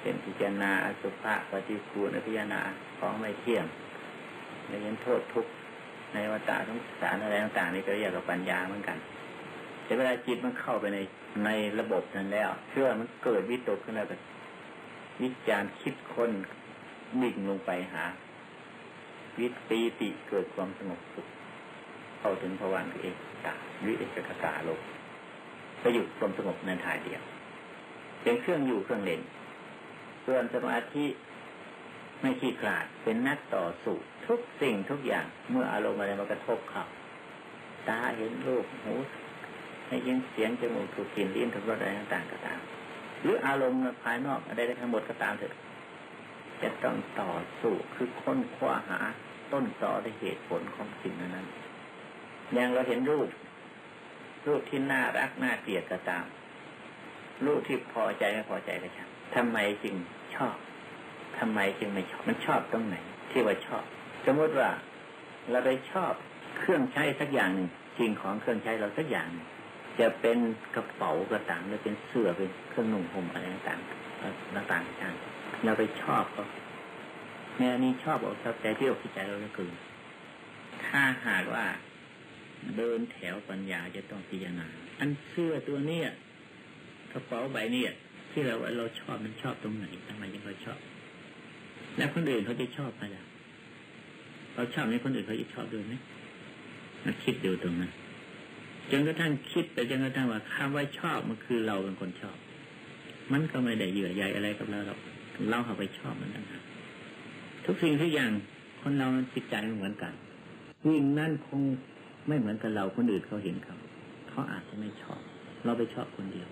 เป็นพิจารณาอสุภะปฏิคูลพิจารณาของไม่เที่ยงในยันโทษทุกในวัฏทั้งสารอะไรต่างๆนี่ก็เรียกว่าปัญญาเหมือนกัน แต่เวลาจิตมันเข้าไปในในระบบนั้นแล้ว เชื่อมันเกิดวิตกขึ้นแล้วก็วิจารคิดค้นดิ่งลงไปหา วิตีติเกิดความสงบสุขเข้าถึงภวันเอกตาวิเอกตาโลกไปอยู่ความสงบในถ่ายเดียวเป็นเครื่องอยู่เครื่องเล่นส่วนสมาธิไม่ขี้ขลาดเป็นนักต่อสู้ทุกสิ่งทุกอย่างเมื่ออารมณ์อะไรมากระทบเขาตาเห็นรูปหู ให้ยินเสียงจมูกถูกกลิ่นลิ้นถูกรสอะไรต่างๆก็ตาม หรืออารมณ์ภายนอกอะไรทั้งหมดก็ตามเถอะจะต้องต่อสู้คือค้นคว้าหา ต้นตอในเหตุผลของสิ่งนั้นอย่างเราเห็นรูป รูปที่น่ารักน่าเกลียดก็ตาม รูปที่พอใจไม่พอใจก็ช่างทำไมจึงชอบทำไมจึงไม่ชอบ มันชอบตรงไหน ที่ว่าชอบ สมมติว่า เราไปชอบเครื่องใช้สักอย่างหนึ่งสิ่งของเครื่องใช้เราสักอย่าง จะเป็นกระเป๋ากระต่างหรือเป็นเสื้อเป็นเครื่องนุ่งห่มอะไรต่างๆต่างๆช่างเราไปชอบก็แม่นี้ชอบเอกชอบใจที่อกใจเราเลยคือถ้าหากว่าเดินแถวปัญญาจะต้องพิจารณาอันเสื้อตัวเนี้ยกระเป๋าใบเนี้ยที่เราว่าเราชอบมันชอบตรงไหนทำไมยังเราชอบ แล้วคนอื่นเขาจะชอบไหมล่ะเราชอบในคนอื่นเขาจะชอบด้วยไหมมาคิดดูตรงนั้น จนกระทั่งคิดไปจนกระทั่งว่าคำว่าชอบมันคือเราเป็นคนชอบ มันก็ไม่ได้เหยื่อใยอะไรกับเราหรอกเราเอาไปชอบมันต่างหากทุกสิ่งทุกอย่างคนเราจิตใจเหมือนกันวิ่งนั่นคงไม่เหมือนกับเราคนอื่นเขาเห็นเขาเขาอาจจะไม่ชอบ เราไปชอบคนเดียว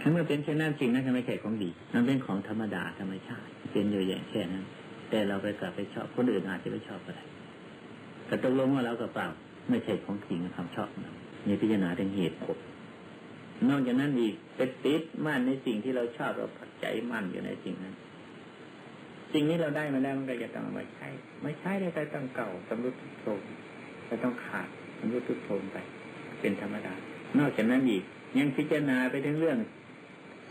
ถ้าเมื่อเป็นเช่นนั้นจริงนั่นก็ไม่ใช่ของดี มันเป็นของธรรมดาธรรมชาติ เป็นอยู่อย่างแค่นั้น แต่เราไปกลับไปชอบคนอื่นอาจจะไม่ชอบก็ได้แต่ตกลงว่าเรากับเปล่า ไม่ใช่ของจริงความชอบเรา มีพิจารณาถึงเหตุผลนอกจากนั้นอีกเป็นติดมั่นในสิ่งที่เราชอบเราใจมั่นอยู่ในสิ่งนั้น สิ่งนี้เราได้มาแล้วมันก็จะต้องมาใช้ ไม่ใช้ได้แต่ต้องเก่าสำรุดทุกโทมจะต้องขาดสำรุดทุกโทมไป เป็นธรรมดา นอกจากนั้นอีก ยังพิจารณาไปถึงเรื่อง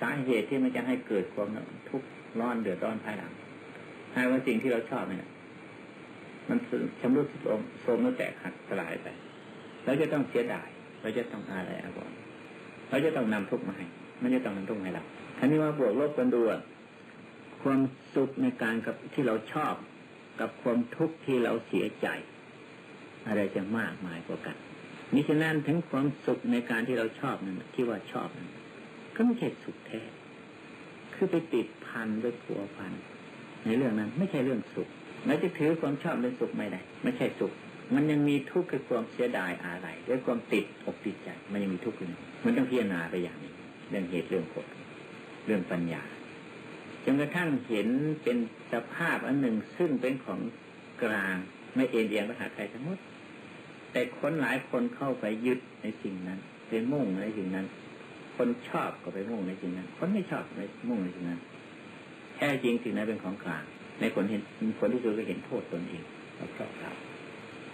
สาเหตุที่มันจะให้เกิดความทุกข์ร้อนเดือดร้อนภายหลังหายว่าสิ่งที่เราชอบเนี่ยมันชำรุดโทมโทมแล้วแตกหักสลายไปเราจะต้องเสียดาย เราจะต้องอะไรอาวรเราจะต้องนำทุกข์มาให้ไม่จะต้องนำทุกข์ให้เราท่านี้ว่าบวกลบกันดูความสุขในการกับที่เราชอบ กับความทุกข์ที่เราเสียใจ อะไรจะมากมายกว่ากันมิฉะนั้นถึงความสุขในการที่เราชอบนั้นที่ว่าชอบนั้นก็ไม่ใช่สุขแท้ คือไปติดพันด้วยผัวพัน ในเรื่องนั้น ไม่ใช่เรื่องสุขเราจะถือความชอบเป็นสุขไม่ได้ ไม่ใช่สุข มันยังมีทุกข์คือความเสียดายอะไรด้วยความติดอกติดใจ มันยังมีทุกข์อยู่มันต้องพิจารณาไปอย่างนี้ เรื่องเหตุเรื่องผลเรื่องปัญญาจนกระทั่งเห็นเป็นสภาพอันหนึ่งซึ่งเป็นของกลางไม่เอ็นเอียงไปหาใครทั้งหมดแต่คนหลายคนเข้าไปยึดในสิ่งนั้นไปมุ่งในสิ่งนั้น คนชอบก็ไปมุ่งในสิ่งนั้น คนไม่ชอบไปมุ่งในสิ่งนั้นแท้จริงสิ่งนั้นเป็นของกลางในคนเห็นคนที่ดูก็เห็นโทษตนเองแล้วก็รับ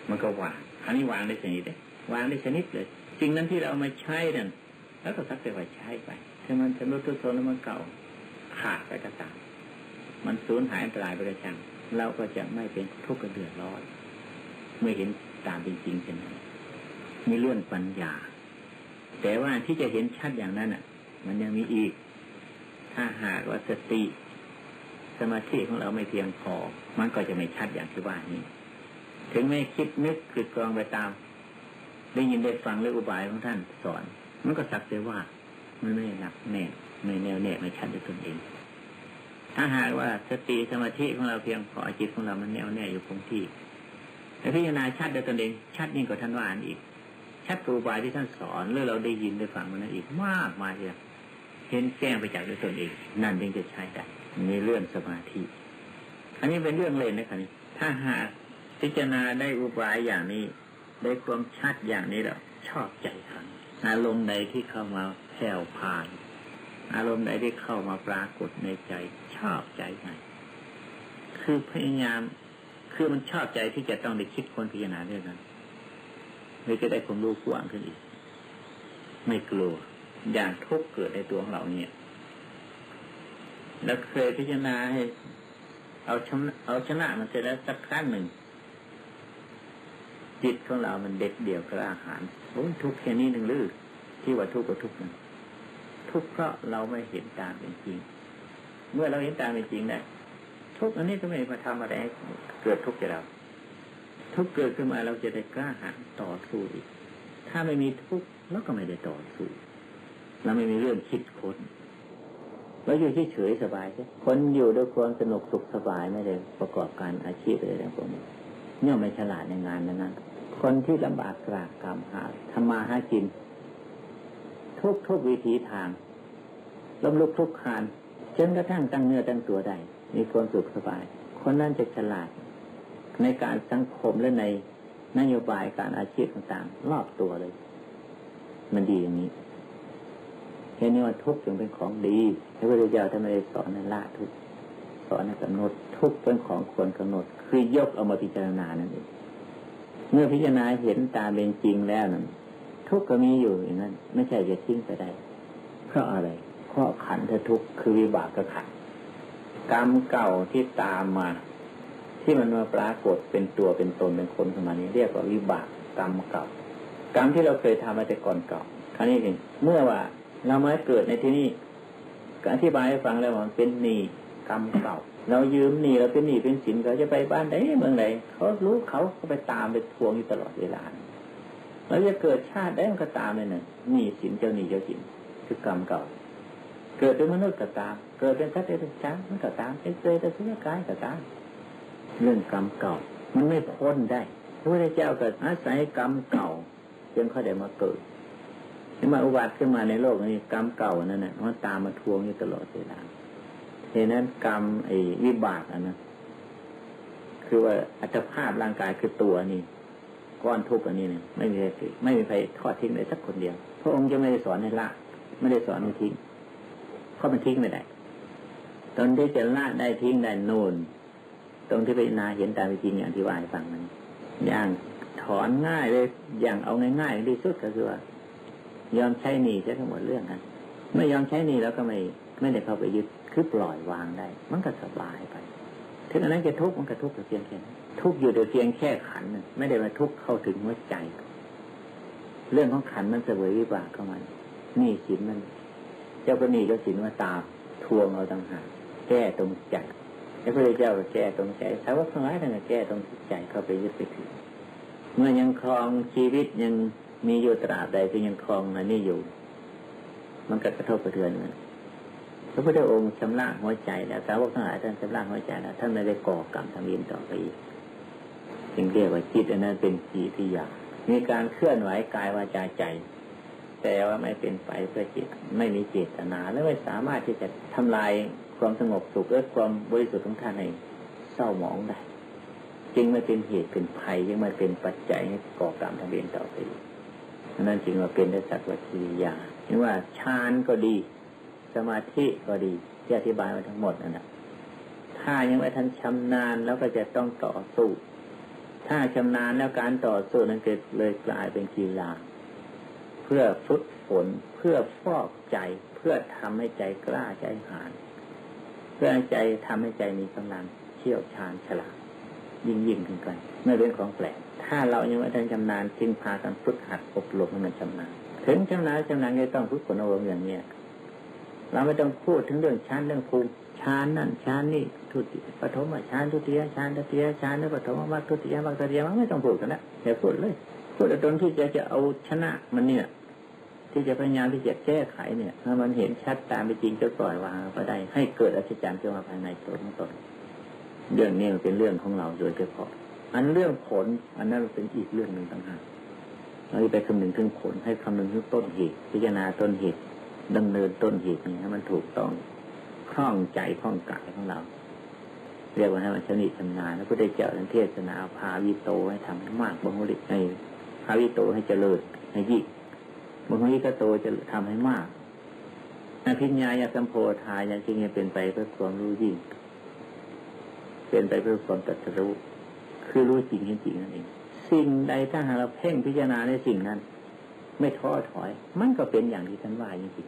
มันก็วาง อันนี้วางได้ชนิดเลยวางได้ชนิดเลยสิ่งนั้นที่เราเอามาใช้นั่นแล้วก็สักแต่ว่าใช้ไปถ้ามันจะลดทุกโทนแล้วมันเก่าขาดไปก็ตามมันสูญหายอันตรายไปกระชังเราก็จะไม่เป็นทุกข์กระเดือดร้อนเมื่อเห็นตามเป็นจริงเช่นนั้นมีเรื่องปัญญา แต่ว่าที่จะเห็นชัดอย่างนั้นอะ มันยังมีอีก ถ้าหากว่าสติ สมาธิของเราไม่เพียงพอ มันก็จะไม่ชัดอย่างที่ว่านี้ ถึงไม่คิดนึกคือกรองไปตาม ได้ยินได้ฟังเรื่องอุบายของท่านสอน มันก็สักแต่ว่า มันไม่หนักแน่ไม่แน่วแน่ไม่ชัดด้วยตนเอง ถ้าหากว่าสติสมาธิของเราเพียงพอจิตของเรามันแน่วแน่อยู่คงที่แต่พิจารณาชัดด้วยตนเอง ชัดยิ่งกว่าท่านว่าอันอีก ชัดครูบายที่ท่านสอนหรือเราได้ยินได้ฟังมันนั้นอีกมากมายเลยเห็นแจ้งไปจากด้วยตนเอง นั่นจึงจะใช้ได้ในเรื่องสมาธิ อันนี้เป็นเรื่องเล่นนะครับนี่ถ้าหาก พิจารณาได้อุบายอย่างนี้ได้ความชัดอย่างนี้แล้วชอบใจครับอารมณ์ใดที่เข้ามาแผ่วผ่าน อารมณ์ใดที่เข้ามาปรากฏในใจ ชอบใจไงคือพยายามคือมันชอบใจที่จะต้องได้คิดคนพิจารณาเรื่องนั้นเลยจะได้ความรู้กว้างขึ้นอีก ไม่กลัว อย่างทุกเกิดในตัวของเราเนี่ย แล้วเคยพิจารณาให้ เอาชนะเอาชนะมันเสร็จแล้วสักครั้งหนึ่ง จิตของเรามันเด็ดเดี่ยวกระอาหารโอ้ทุกแค่นี้หนึ่งลือที่ว่าทุกข์ก็ทุกข์นึงทุกข์เพราะเราไม่เห็นตามเป็นจริง เมื่อเราเห็นตามเป็นจริงได้ทุกอันนี้ก็ไม่มาทำอะไรให้เกิดทุกข์แก่เรา ทุกเกิดขึ้นมาเราจะได้กล้าหาญต่อสู้อีก ถ้าไม่มีทุกข์เราก็ไม่ได้ต่อสู้เราไม่มีเรื่องคิดค้นเราอยู่เฉยๆสบายใช่คนอยู่ด้วยความสนุกสุขสบายไม่ได้ประกอบการอาชีพอะไรต่างๆ เนี่ยไม่ฉลาดในงานนั้นคนที่ลำบากกรากกรรมหาทำมาหากิน ทุกทุกวิธีทางล้มลุกทุกคานจนกระทั่งตั้งเนื้อตั้งตัวได้มีความสุขสบาย คนนั้นจะฉลาด ในการสังคมและในนโยบายการอาชีพต่างๆรอบตัวเลย มันดีอย่างนี้เห็นนี้ว่าทุกจึงเป็นของดีพระพุทธเจ้าท่านไม่ได้สอนในละทุก สอนในกำหนดทุกเป็นของควรกำหนด คือยกเอามาพิจารณานั่นเองเมื่อพิจารณาเห็นตามเป็นจริงแล้วนั้นทุกข์ก็มีอยู่อย่างนั้น ไม่ใช่จะทิ้งไปได้ เพราะอะไร เพราะขันธทุกข์คือวิบากกับขันกรรมเก่าที่ตามมา ที่มันมาปรากฏเป็นตัวเป็นตนเป็นคนขึ้นมานี้ เรียกว่าวิบากกรรมเก่ากรรมที่เราเคยทำมาแต่ก่อนเก่าครั้นี้เองเมื่อว่าเรามาเกิดในที่นี้ก็อธิบายให้ฟังแล้วว่าเป็นหนี้ กรรมเก่า เรายืมหนี้เราเป็นหนี้เป็นสินเขาจะไปบ้านไหนเมืองไหนเขารู้เขาเขาไปตามไปทวงอยู่ตลอดเวลาเราจะเกิดชาติได้มันก็ตามเลยหนึ่งหนี้สินเจ้าหนี้เจ้าสินคือกรรมเก่า เกิดเป็นมนุษย์ก็ตาม เกิดเป็นสัตว์เป็นช้างมันก็ตามเป็นเปรตเป็นสุญญกายก็ตามเรื่องกรรมเก่า มันไม่พ้นได้พระพุทธเจ้าเกิดอาศัยกรรมเก่าจนเขาได้มาเกิดที่มาอุบัติขึ้นมาในโลกนี้กรรมเก่านั่นน่ะมันตามมาทวงอยู่ตลอดเวลา เหตุนั้นกรรมไอ้วิบากอันนั้นคือว่าอัตภาพร่างกายคือตัวนี่ก้อนทุกข์อันนี้เนี่ยไม่มีใครไม่มีใครทอดทิ้งเลยสักคนเดียว พระองค์จะไม่ได้สอนให้ละ ไม่ได้สอนให้ทิ้งเพราะมันทิ้งไม่ได้ตอนที่จะละได้ทิ้งได้นูนตรงที่ไปนาเห็นตามจริงอย่างที่ว่าให้ฟังนั้นอย่างถอนง่ายเลยอย่างเอาง่ายๆที่สุดก็คือว่ายอมใช้หนี้จะทั้งหมดเรื่องนั้นไม่ยอมใช้หนี้แล้วก็ไม่ไม่ได้เข้าไปยึด คือปล่อยวางได้ มันก็สบายไปถึงอันนั้นจะทุกข์มันก็ทุกข์แต่เพียงแค่ทุกข์อยู่แต่เพียงแค่ขันไม่ได้มาทุกข์เข้าถึงหัวใจ เรื่องของขันมันเสวยวิบากเข้ามานี่สินมัน เจ้าก็นี่เจ้าสินว่าตาทวงเอาต่างหากแก้ตรงใจพระพุทธเจ้าก็แก้ตรงใจสาวกทั้งหลายท่านก็แก้ตรงใจเข้าไปยึดไปถือเมื่อยังครองชีวิตยังมีอยู่ตราบใดก็ยังครองอันนี้อยู่ มันก็กระทบกระเทือนมัน พระพุทธองค์ชำระหัวใจแล้วสาวกทั้งหลายท่านชำระหัวใจแล้วท่านไม่ได้ก่อกรรมทำยินต่อไปอีกจึงเรียกว่าจิตอันนั้นเป็นจิตที่ยามีการเคลื่อนไหวกายวาจาใจ แต่ว่าไม่เป็นไปเพื่อจิตไม่มีเจตนาและไม่สามารถที่จะทำลายความสงบสุขและความบริสุทธิ์ของท่านในเศร้าหมองได้ จึงไม่เป็นเหตุเป็นภัยยังไม่เป็นปัจจัยให้ก่อกรรมทำเวรต่อไปนั่นจึงว่าเป็นได้สักวัตถิยาเห็นว่าฌานก็ดี สมาธิก็ดีที่อธิบายมาทั้งหมดนั่นแหละถ้ายังไม่ทันชำนาญแล้วก็จะต้องต่อสู้ ถ้าชำนาญแล้วการต่อสู้นั้นเกิดเลยกลายเป็นกีฬา เพื่อฝึกฝนเพื่อฟอกใจเพื่อทำให้ใจกล้าใจหานเพื่อใจทำให้ใจมีกำลังเชี่ยวชาญฉลาดยิ่งยิ่งขึ้นไปไม่เป็นของแปลก ถ้าเรายังไม่ทันชำนาญจึงพากันฝึกหัดอบรมให้มันชำนาญถึงชำนาญชำนาญก็ต้องฝึกฝนอบรมอย่างเนี้ย เราไม่ต้องพูดถึงเรื่องชั้นเรื่องภูมิชานนั่นชานนี่ทุติปฐมชานทุติยชานตติยชานนี่ปฐมมรรคทุติยมรรคตติยมรรคไม่ต้องพูดกันละอย่าพูดเลยพูดแต่ตนที่จะจะเอาชนะมันเนี่ย ที่จะพยายามที่จะแก้ไขเนี่ยถ้ามันเห็นชัดตามไปจริงจะปล่อยวางไปได้ ให้เกิดอัศจรรย์ขึ้นมาภายในตัวของตนเรื่องนี้มันเป็นเรื่องของเราโดยเฉพาะ อันเรื่องผล อันนั้นเป็นอีกเรื่องหนึ่งต่างหากเราไปคำนึงถึงผลให้คำนึงถึงต้นเหตุพิจารณาต้นเหตุ ดำเนินต้นเหตุนี้ให้มันถูกต้องคล่องใจคล่องกายของเรา เรียกว่าให้มันชนิดชำนาญแล้วก็ได้เจ้าเทศนาพาวิโตให้ทำให้มากบางริในพาวิโตให้เจริญให้ยิ่งบางริก็โตจะทำให้มากอภิญญาญาสัมโพธายาจริงเป็นไปเพื่อความรู้ยิ่ง เป็นไปเพื่อความตรัสรู้ คือรู้จริงจริงนั่นเอง สิ่งใดถ้าหากเราเพ่งพิจารณาในสิ่งนั้น ไม่ท้อถอย มันก็เป็นอย่างที่ท่านว่าจริง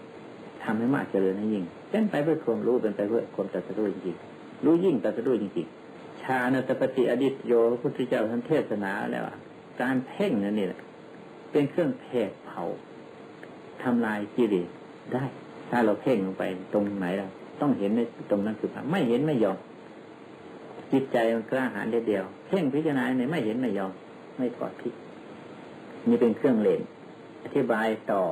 ๆทำให้มากเจริญให้ยิ่งเป็นไปเพื่อความรู้เป็นไปเพื่อความตรัสรู้จริงๆรู้ยิ่งตรัสรู้จริงๆชาณตปฏิอดิตโยพุทธเจ้าท่านเทศนาแล้วการเพ่งนั่นนี่แหละเป็นเครื่องแผดเผาทำลายกิเลสได้ ถ้าเราเพ่งลงไปตรงไหนเราต้องเห็นในตรงนั้นคือไม่เห็นไม่ยอมจิตใจมันกล้าหาญเดียวเพ่งพิจารณาในไม่เห็นไม่ยอม ไม่ถอดพิก นี่เป็นเครื่องเล่น อธิบายต่อ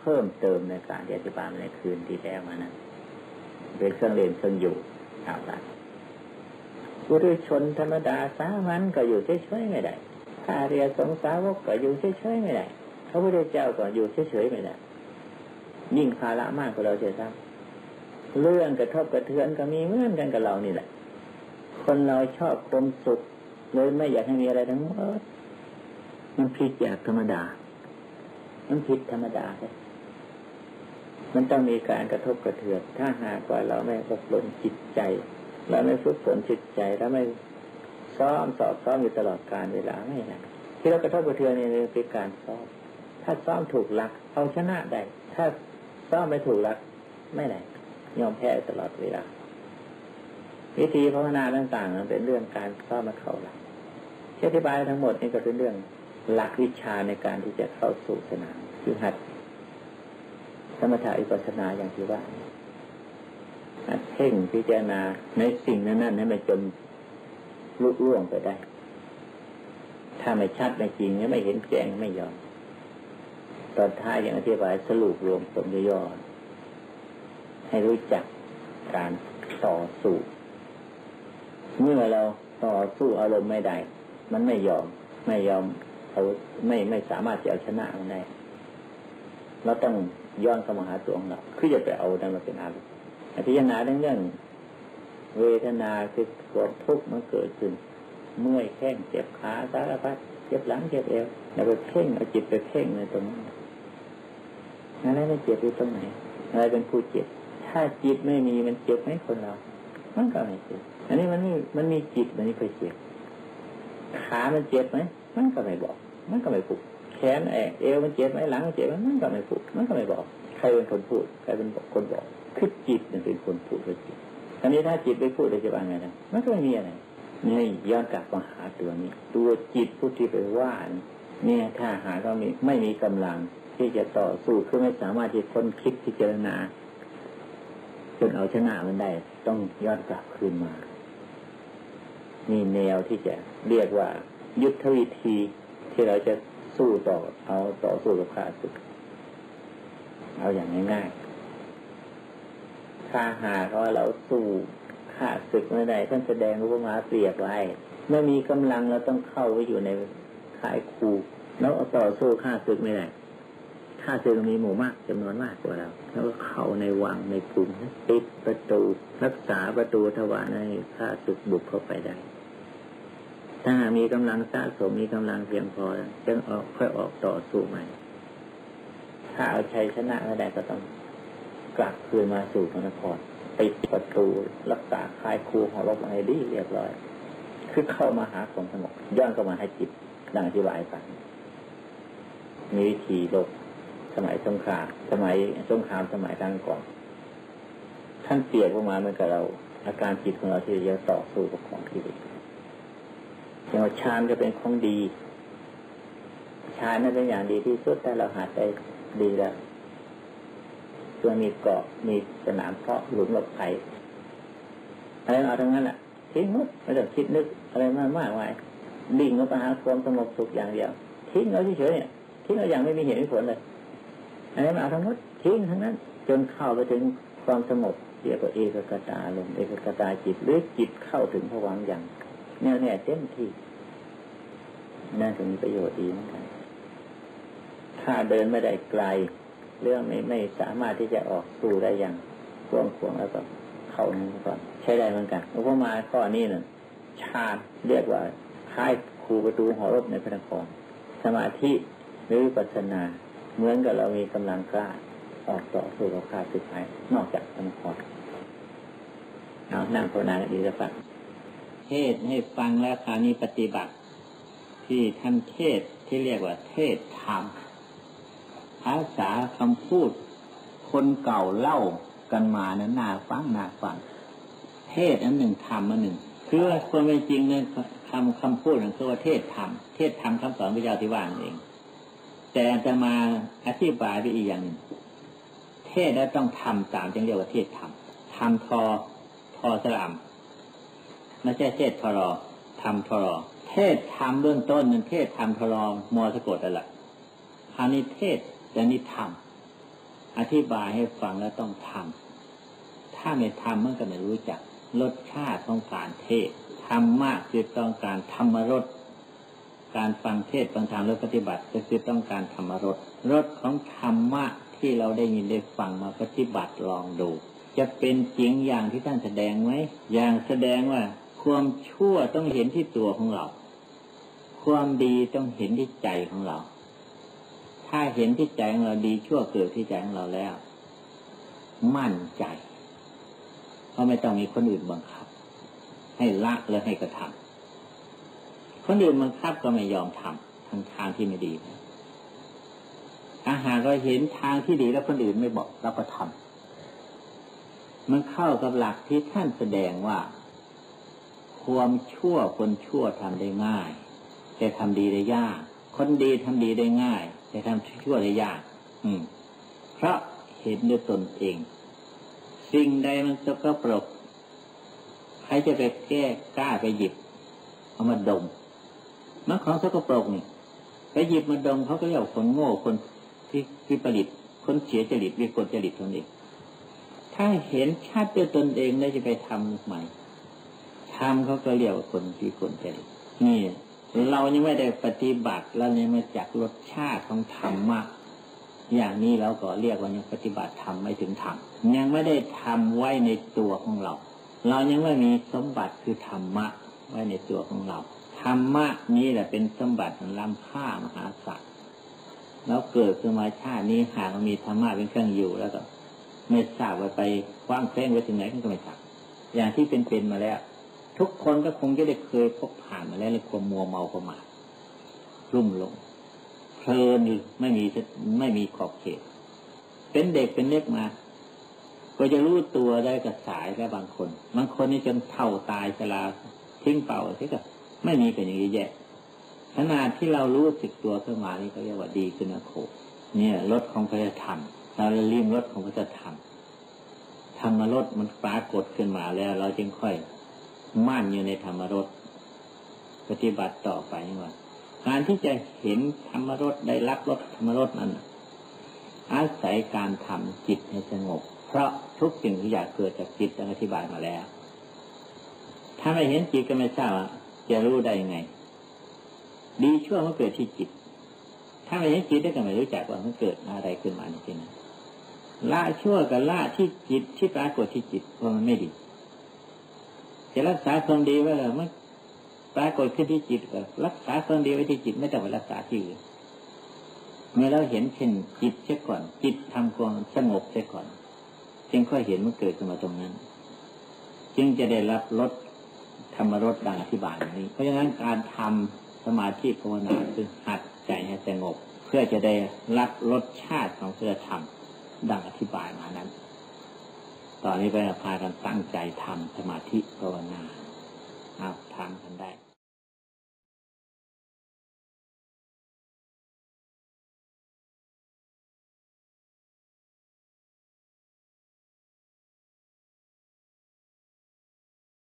เพิ่มเติมในการที่อธิบายในคืนที่แล้วมานะเป็นเครื่องเล่นเครื่องอยู่ชาวบ้านผู้ด้วยชนธรรมดาสามัญก็อยู่เฉยๆไม่ได้ถ้าเรียสงสาวกก็อยู่เฉยๆไม่ได้พระพุทธเจ้าก็อยู่เฉยๆไม่ได้ยิ่งภาระมากกว่าเราเสียซ้ำเรื่องกระทบกระเทือนก็มีเหมือนกันกับเรานี่แหละ คนเราชอบความสุขเลยไม่อยากให้มีอะไรทั้งหมด มันผิดจากธรรมดา มันผิดธรรมดาเลยมันต้องมีการกระทบกระเทือน ถ้าหากว่าเราไม่ฝึกฝนจิตใจ เราไม่ฝึกฝนจิตใจแล้วไม่ซ้อมสอบซ้อมอยู่ตลอดการเวลาไม่ได้ที่เรากระทบกระเทือนนี่เป็นการซ้อม ถ้าซ้อมถูกหลัก เอาชนะได้ ถ้าซ้อมไม่ถูกหลัก ไม่ได้ยอมแพ้ตลอดเวลา วิธีพัฒนาต่างๆมันเป็นเรื่องการซ้อมมาเข้าหลักที่อธิบายทั้งหมดนี่ก็เป็นเรื่อง หลักวิชาในการที่จะเข้าสู่สนามคือหัดสมถะอิปัสนาอย่างที่ว่าหัดเพ่งพิจารณาในสิ่งนั้นๆให้มันจนลุล่วงไปได้ ถ้าไม่ชัดไม่จริงไม่เห็นแจ้งไม่ยอม ตอนท้ายอย่างอธิบายสรุปรวมผลย่อให้รู้จักการต่อสู้ เมื่อเราต่อสู้อารมณ์ไม่ได้ มันไม่ยอม ไม่ยอม เขาไม่ไม่สามารถจะเอาชนะมันได้เราต้องย้อนเข้ามาหาตัวของเราคือจะไปเอาดันมาเป็นอารมณ์พิจารณาเรื่อง เวทนาคือความทุกข์มันเกิดขึ้น เมื่อยแข้งเจ็บขาสารพัดเจ็บหลังเจ็บเอวแล้วไปเพ่งเอาจิตไปเพ่งในตรงนั้นอะไรมันเจ็บอยู่ตรงไหนอะไรเป็นผู้เจ็บ ถ้าจิตไม่มีมันเจ็บไหมคนเรา มันก็ไม่เจ็บ อันนี้มันมีมันมีจิตมันนี่เคยเจ็บ ขามันเจ็บไหม มันก็ไม่บอก มันก็ไม่พูดแขนเอวมันเจ็บไหมหลังมันเจ็บไหมมันก็ไม่พูด มันก็ไม่บอก ใครเป็นคนพูด ใครเป็นคนบอก คือจิตมันเป็นคนพูดเลยจิตอันนี้ถ้าจิตไปพูดจะว่าไงนะมันก็ไม่มีอะไรนี่ย้อนกลับมาหาตัวนี้ ตัวจิตผู้ที่ไปว่าเนี่ยถ้าหาก็มีไม่มีกำลังที่จะต่อสู้คือไม่สามารถที่คนคิดพิจารณาจนเอาชนะมันได้ ต้องย้อนกลับคืนมา มีแนวที่จะเรียกว่า ยุทธวิธีที่เราจะสู้ต่อเอาต่อสู้กับข้าศึก เอาอย่างง่ายๆถ้าหากว่าเราสู้ข้าศึกเมื่อใดท่านแสดงรูปมาเปรียบไว้ เมื่อมีกำลังเราต้องเข้าไปอยู่ในค่ายคูแล้วเอาต่อสู้ข้าศึกไม่ได้ข้าศึกมีหมู่มากจำนวนมากกว่าเรา แล้วก็เข้าในวังในกลุ่มปิดประตู รักษาประตูถวายให้ข้าศึกบุกเข้าไปได้ ถ้ามีกำลังสะสมมีกำลังเพียงพอจึงออกค่อยออกต่อสู้ใหม่ ถ้าเอาชัยชนะไม่ได้ก็ต้องกลับคืนมาสู่พระนครปิดประตูรักษาคายครูของรบอะไรดีเรียบร้อย คือเข้ามาหาความสงบย้อนเข้ามาให้จิตดังอธิบายไปมีวิธีลบสมัยสงครามสมัยสงครามสมัยตั้งก่อนท่านเปรียบออกมาเหมือนกับเรา อาการจิตของเราที่จะต่อสู้กับของที่ดี อย่างฌานจะเป็นของดีฌานนั้นเป็นอย่างดีที่สุดแต่เราหาได้ดีแล้วเพื่อมีเกาะมีสนามเพาะหลุมหลบภัยอะไรเอาทั้งนั้นแหละทิ้งหมดไม่ต้องคิดนึกอะไรมากมากมายดิ่งลงไปหาความสงบสุขอย่างเดียวทิ้งเอาเฉยๆเนี่ยทิ้งเอาอย่างไม่มีเหตุไม่ผลเลยอะไรมาเอาทั้งหมดทิ้งทั้งนั้น จนเข้าไปถึงความสงบเรียกว่าเอกกตาลมเอกกตาจิตหรือจิตเข้าถึงผวังอย่าง แน่วแน่เต็มที่น่าจะมีประโยชน์ดีเหมือนกัน ถ้าเดินไม่ได้ไกล เรื่องไม่ไม่สามารถที่จะออกสู่ได้อย่างกว้างขวางแล้วก็เข้านั้นก่อนใช้ได้เหมือนกันอุปมาข้อนี้นึ่งชาติเรียกว่าคล้ายครูประตูหอรบในพระนครสมาธิหรือปัสนาเหมือนกับเรามีกำลังกล้าออกต่อสู้กับข้าศึกไปนอกจากพระนครเอานั่งภาวนาดีจะฟัง เทศให้ฟังแล้วคราวนี้ปฏิบัติ ที่ท่านเทศที่เรียกว่าเทศธรรมภาษาคำพูด คนเก่าเล่ากันมานั้นน่าฟังน่าฟัง เทศอันหนึ่งธรรมอันหนึ่ง คือความเป็นจริงเนี่ยคำคำพูดนั่นคือว่าเทศธรรมเทศธรรมคำสอนพระเจ้าที่ว่าเอง แต่จะมาอธิบายไปอีกอย่างหนึ่งเทศแล้วต้องทำตามจึงเรียกว่าเทศธรรมทำทอทอสลาม ไม่ใช่เทศทรอทำทรอเทศทำเบื้องต้นนั่นเทศทำทรอมอสะกดอะไรคราวนี้เทศแต่นี่ทำอธิบายให้ฟังแล้วต้องทำถ้าไม่ทำมันก็ไม่รู้จักรสชาติของการเทศทำมากคือต้องการธรรมรสการฟังเทศฟังธรรมและปฏิบัติก็คือต้องการธรรมรสรสของธรรมะที่เราได้ยินได้ฟังมาปฏิบัติลองดู จะเป็นจริงอย่างที่ท่านแสดงไหมอย่างแสดงว่า ความชั่วต้องเห็นที่ตัวของเรา ความดีต้องเห็นที่ใจของเรา ถ้าเห็นที่ใจของเราดีชั่วเกิดที่ใจของเราแล้ว มั่นใจ เพราะไม่ต้องมีคนอื่นบังคับ ให้ละและให้กระทำคนอื่นบังคับก็ไม่ยอมทำทางทางที่ไม่ดีถ้าหากเราเห็นทางที่ดีแล้วคนอื่นไม่บอกเราก็ทำมันเข้ากับหลักที่ท่านแสดงว่า ความชั่วคนชั่วทำได้ง่าย แต่ทำดีได้ยาก คนดีทำดีได้ง่าย แต่ทำชั่วได้ยาก อืม เพราะเห็นด้วยตนเอง สิ่งใดมันสกปรกใครจะไปแก้กล้าไปหยิบ เอามาดมมันของสกปรกนี่ไปหยิบมาดมเขาก็เรียกคนโง่คนที่ที่ผลิตคนเสียจริตวิกลจริตตนเองถ้าเห็นชัดด้วยตนเองแล้วจะไปทำใหม่ ทำเขาก็เรียกว่าคนที่คนจริตนี่ เรายังไม่ได้ปฏิบัติเรายังไม่จักรสชาติของธรรมะอย่างนี้เราก็เรียกว่ายังปฏิบัติธรรมไม่ถึงธรรมยังไม่ได้ทำไว้ในตัวของเรา เรายังไม่มีสมบัติคือธรรมะไว้ในตัวของเราธรรมะนี้แหละเป็นสมบัติล้ำค่ามหาศาลแล้วเกิดขึ้นมาชาตินี้หากมีธรรมะเป็นเครื่องอยู่แล้วก็ไม่ทราบว่าไปคว้างแคล้งไว้ถึงไหนก็ไม่ทราบอย่างที่เป็นเป็นมาแล้ว ทุกคนก็คงจะได้เคยพบผ่านมาแล้วในความมัวเมาประมาทรุ่มลงเพลินไม่มีไม่มีขอบเขต เป็นเด็กเป็นเล็กมา ก็จะรู้ตัวได้กับสายแล้วบางคนบางคนนี่จนเท่าตายชราทิ้งเป่าที่ก็ไม่มีเป็นอย่างนี้แย่ขนาดที่เรารู้สึกตัวขึ้นมานี่ก็เรียกว่าดีขึ้นนะโคเนี่ยรถของพระธรรมเราเรียมรถของพระธรรมธรรมรสมันปรากฏขึ้นมาแล้ว เราจึงค่อย มั่นอยู่ในธรรมรสปฏิบัติต่อไปว่าการที่จะเห็นธรรมรสได้รับรสธรรมรสนั้นอาศัยการทำจิตให้สงบ เพราะทุกสิ่งทุกอย่างเกิดจากจิตดังอธิบายมาแล้ว ถ้าไม่เห็นจิตก็ไม่ทราบจะรู้ได้ยังไง ดีชั่วมันเกิดที่จิต ถ้าไม่เห็นจิตได้ก็ไม่รู้จักว่ามันเกิดอะไรขึ้นมาในที่นั้นละชั่วกับละที่จิตที่ปรากฏที่จิตว่ามันไม่ดี จะรักษาความดีไว้เลยมันปรากฏขึ้นที่จิตก็รักษาความดีไว้ที่จิตไม่ต้องไปรักษาที่อื่นเมื่อเราเห็นเช่นจิตเช่ก่อน จิตทำความสงบเช่ก่อน จึงค่อยเห็นมันเกิดขึ้นมาตรงนั้น จึงจะได้รับรสธรรมรสดังอธิบายนี้ เพราะฉะนั้นการทำสมาธิภาวนาคือหัดใจให้สงบ เพื่อจะได้รับรสชาติของเสือธรรมดังอธิบายมานั้น ตอนนี้ไปพากันตั้งใจทำสมาธิภาวนาเอาทำกันได้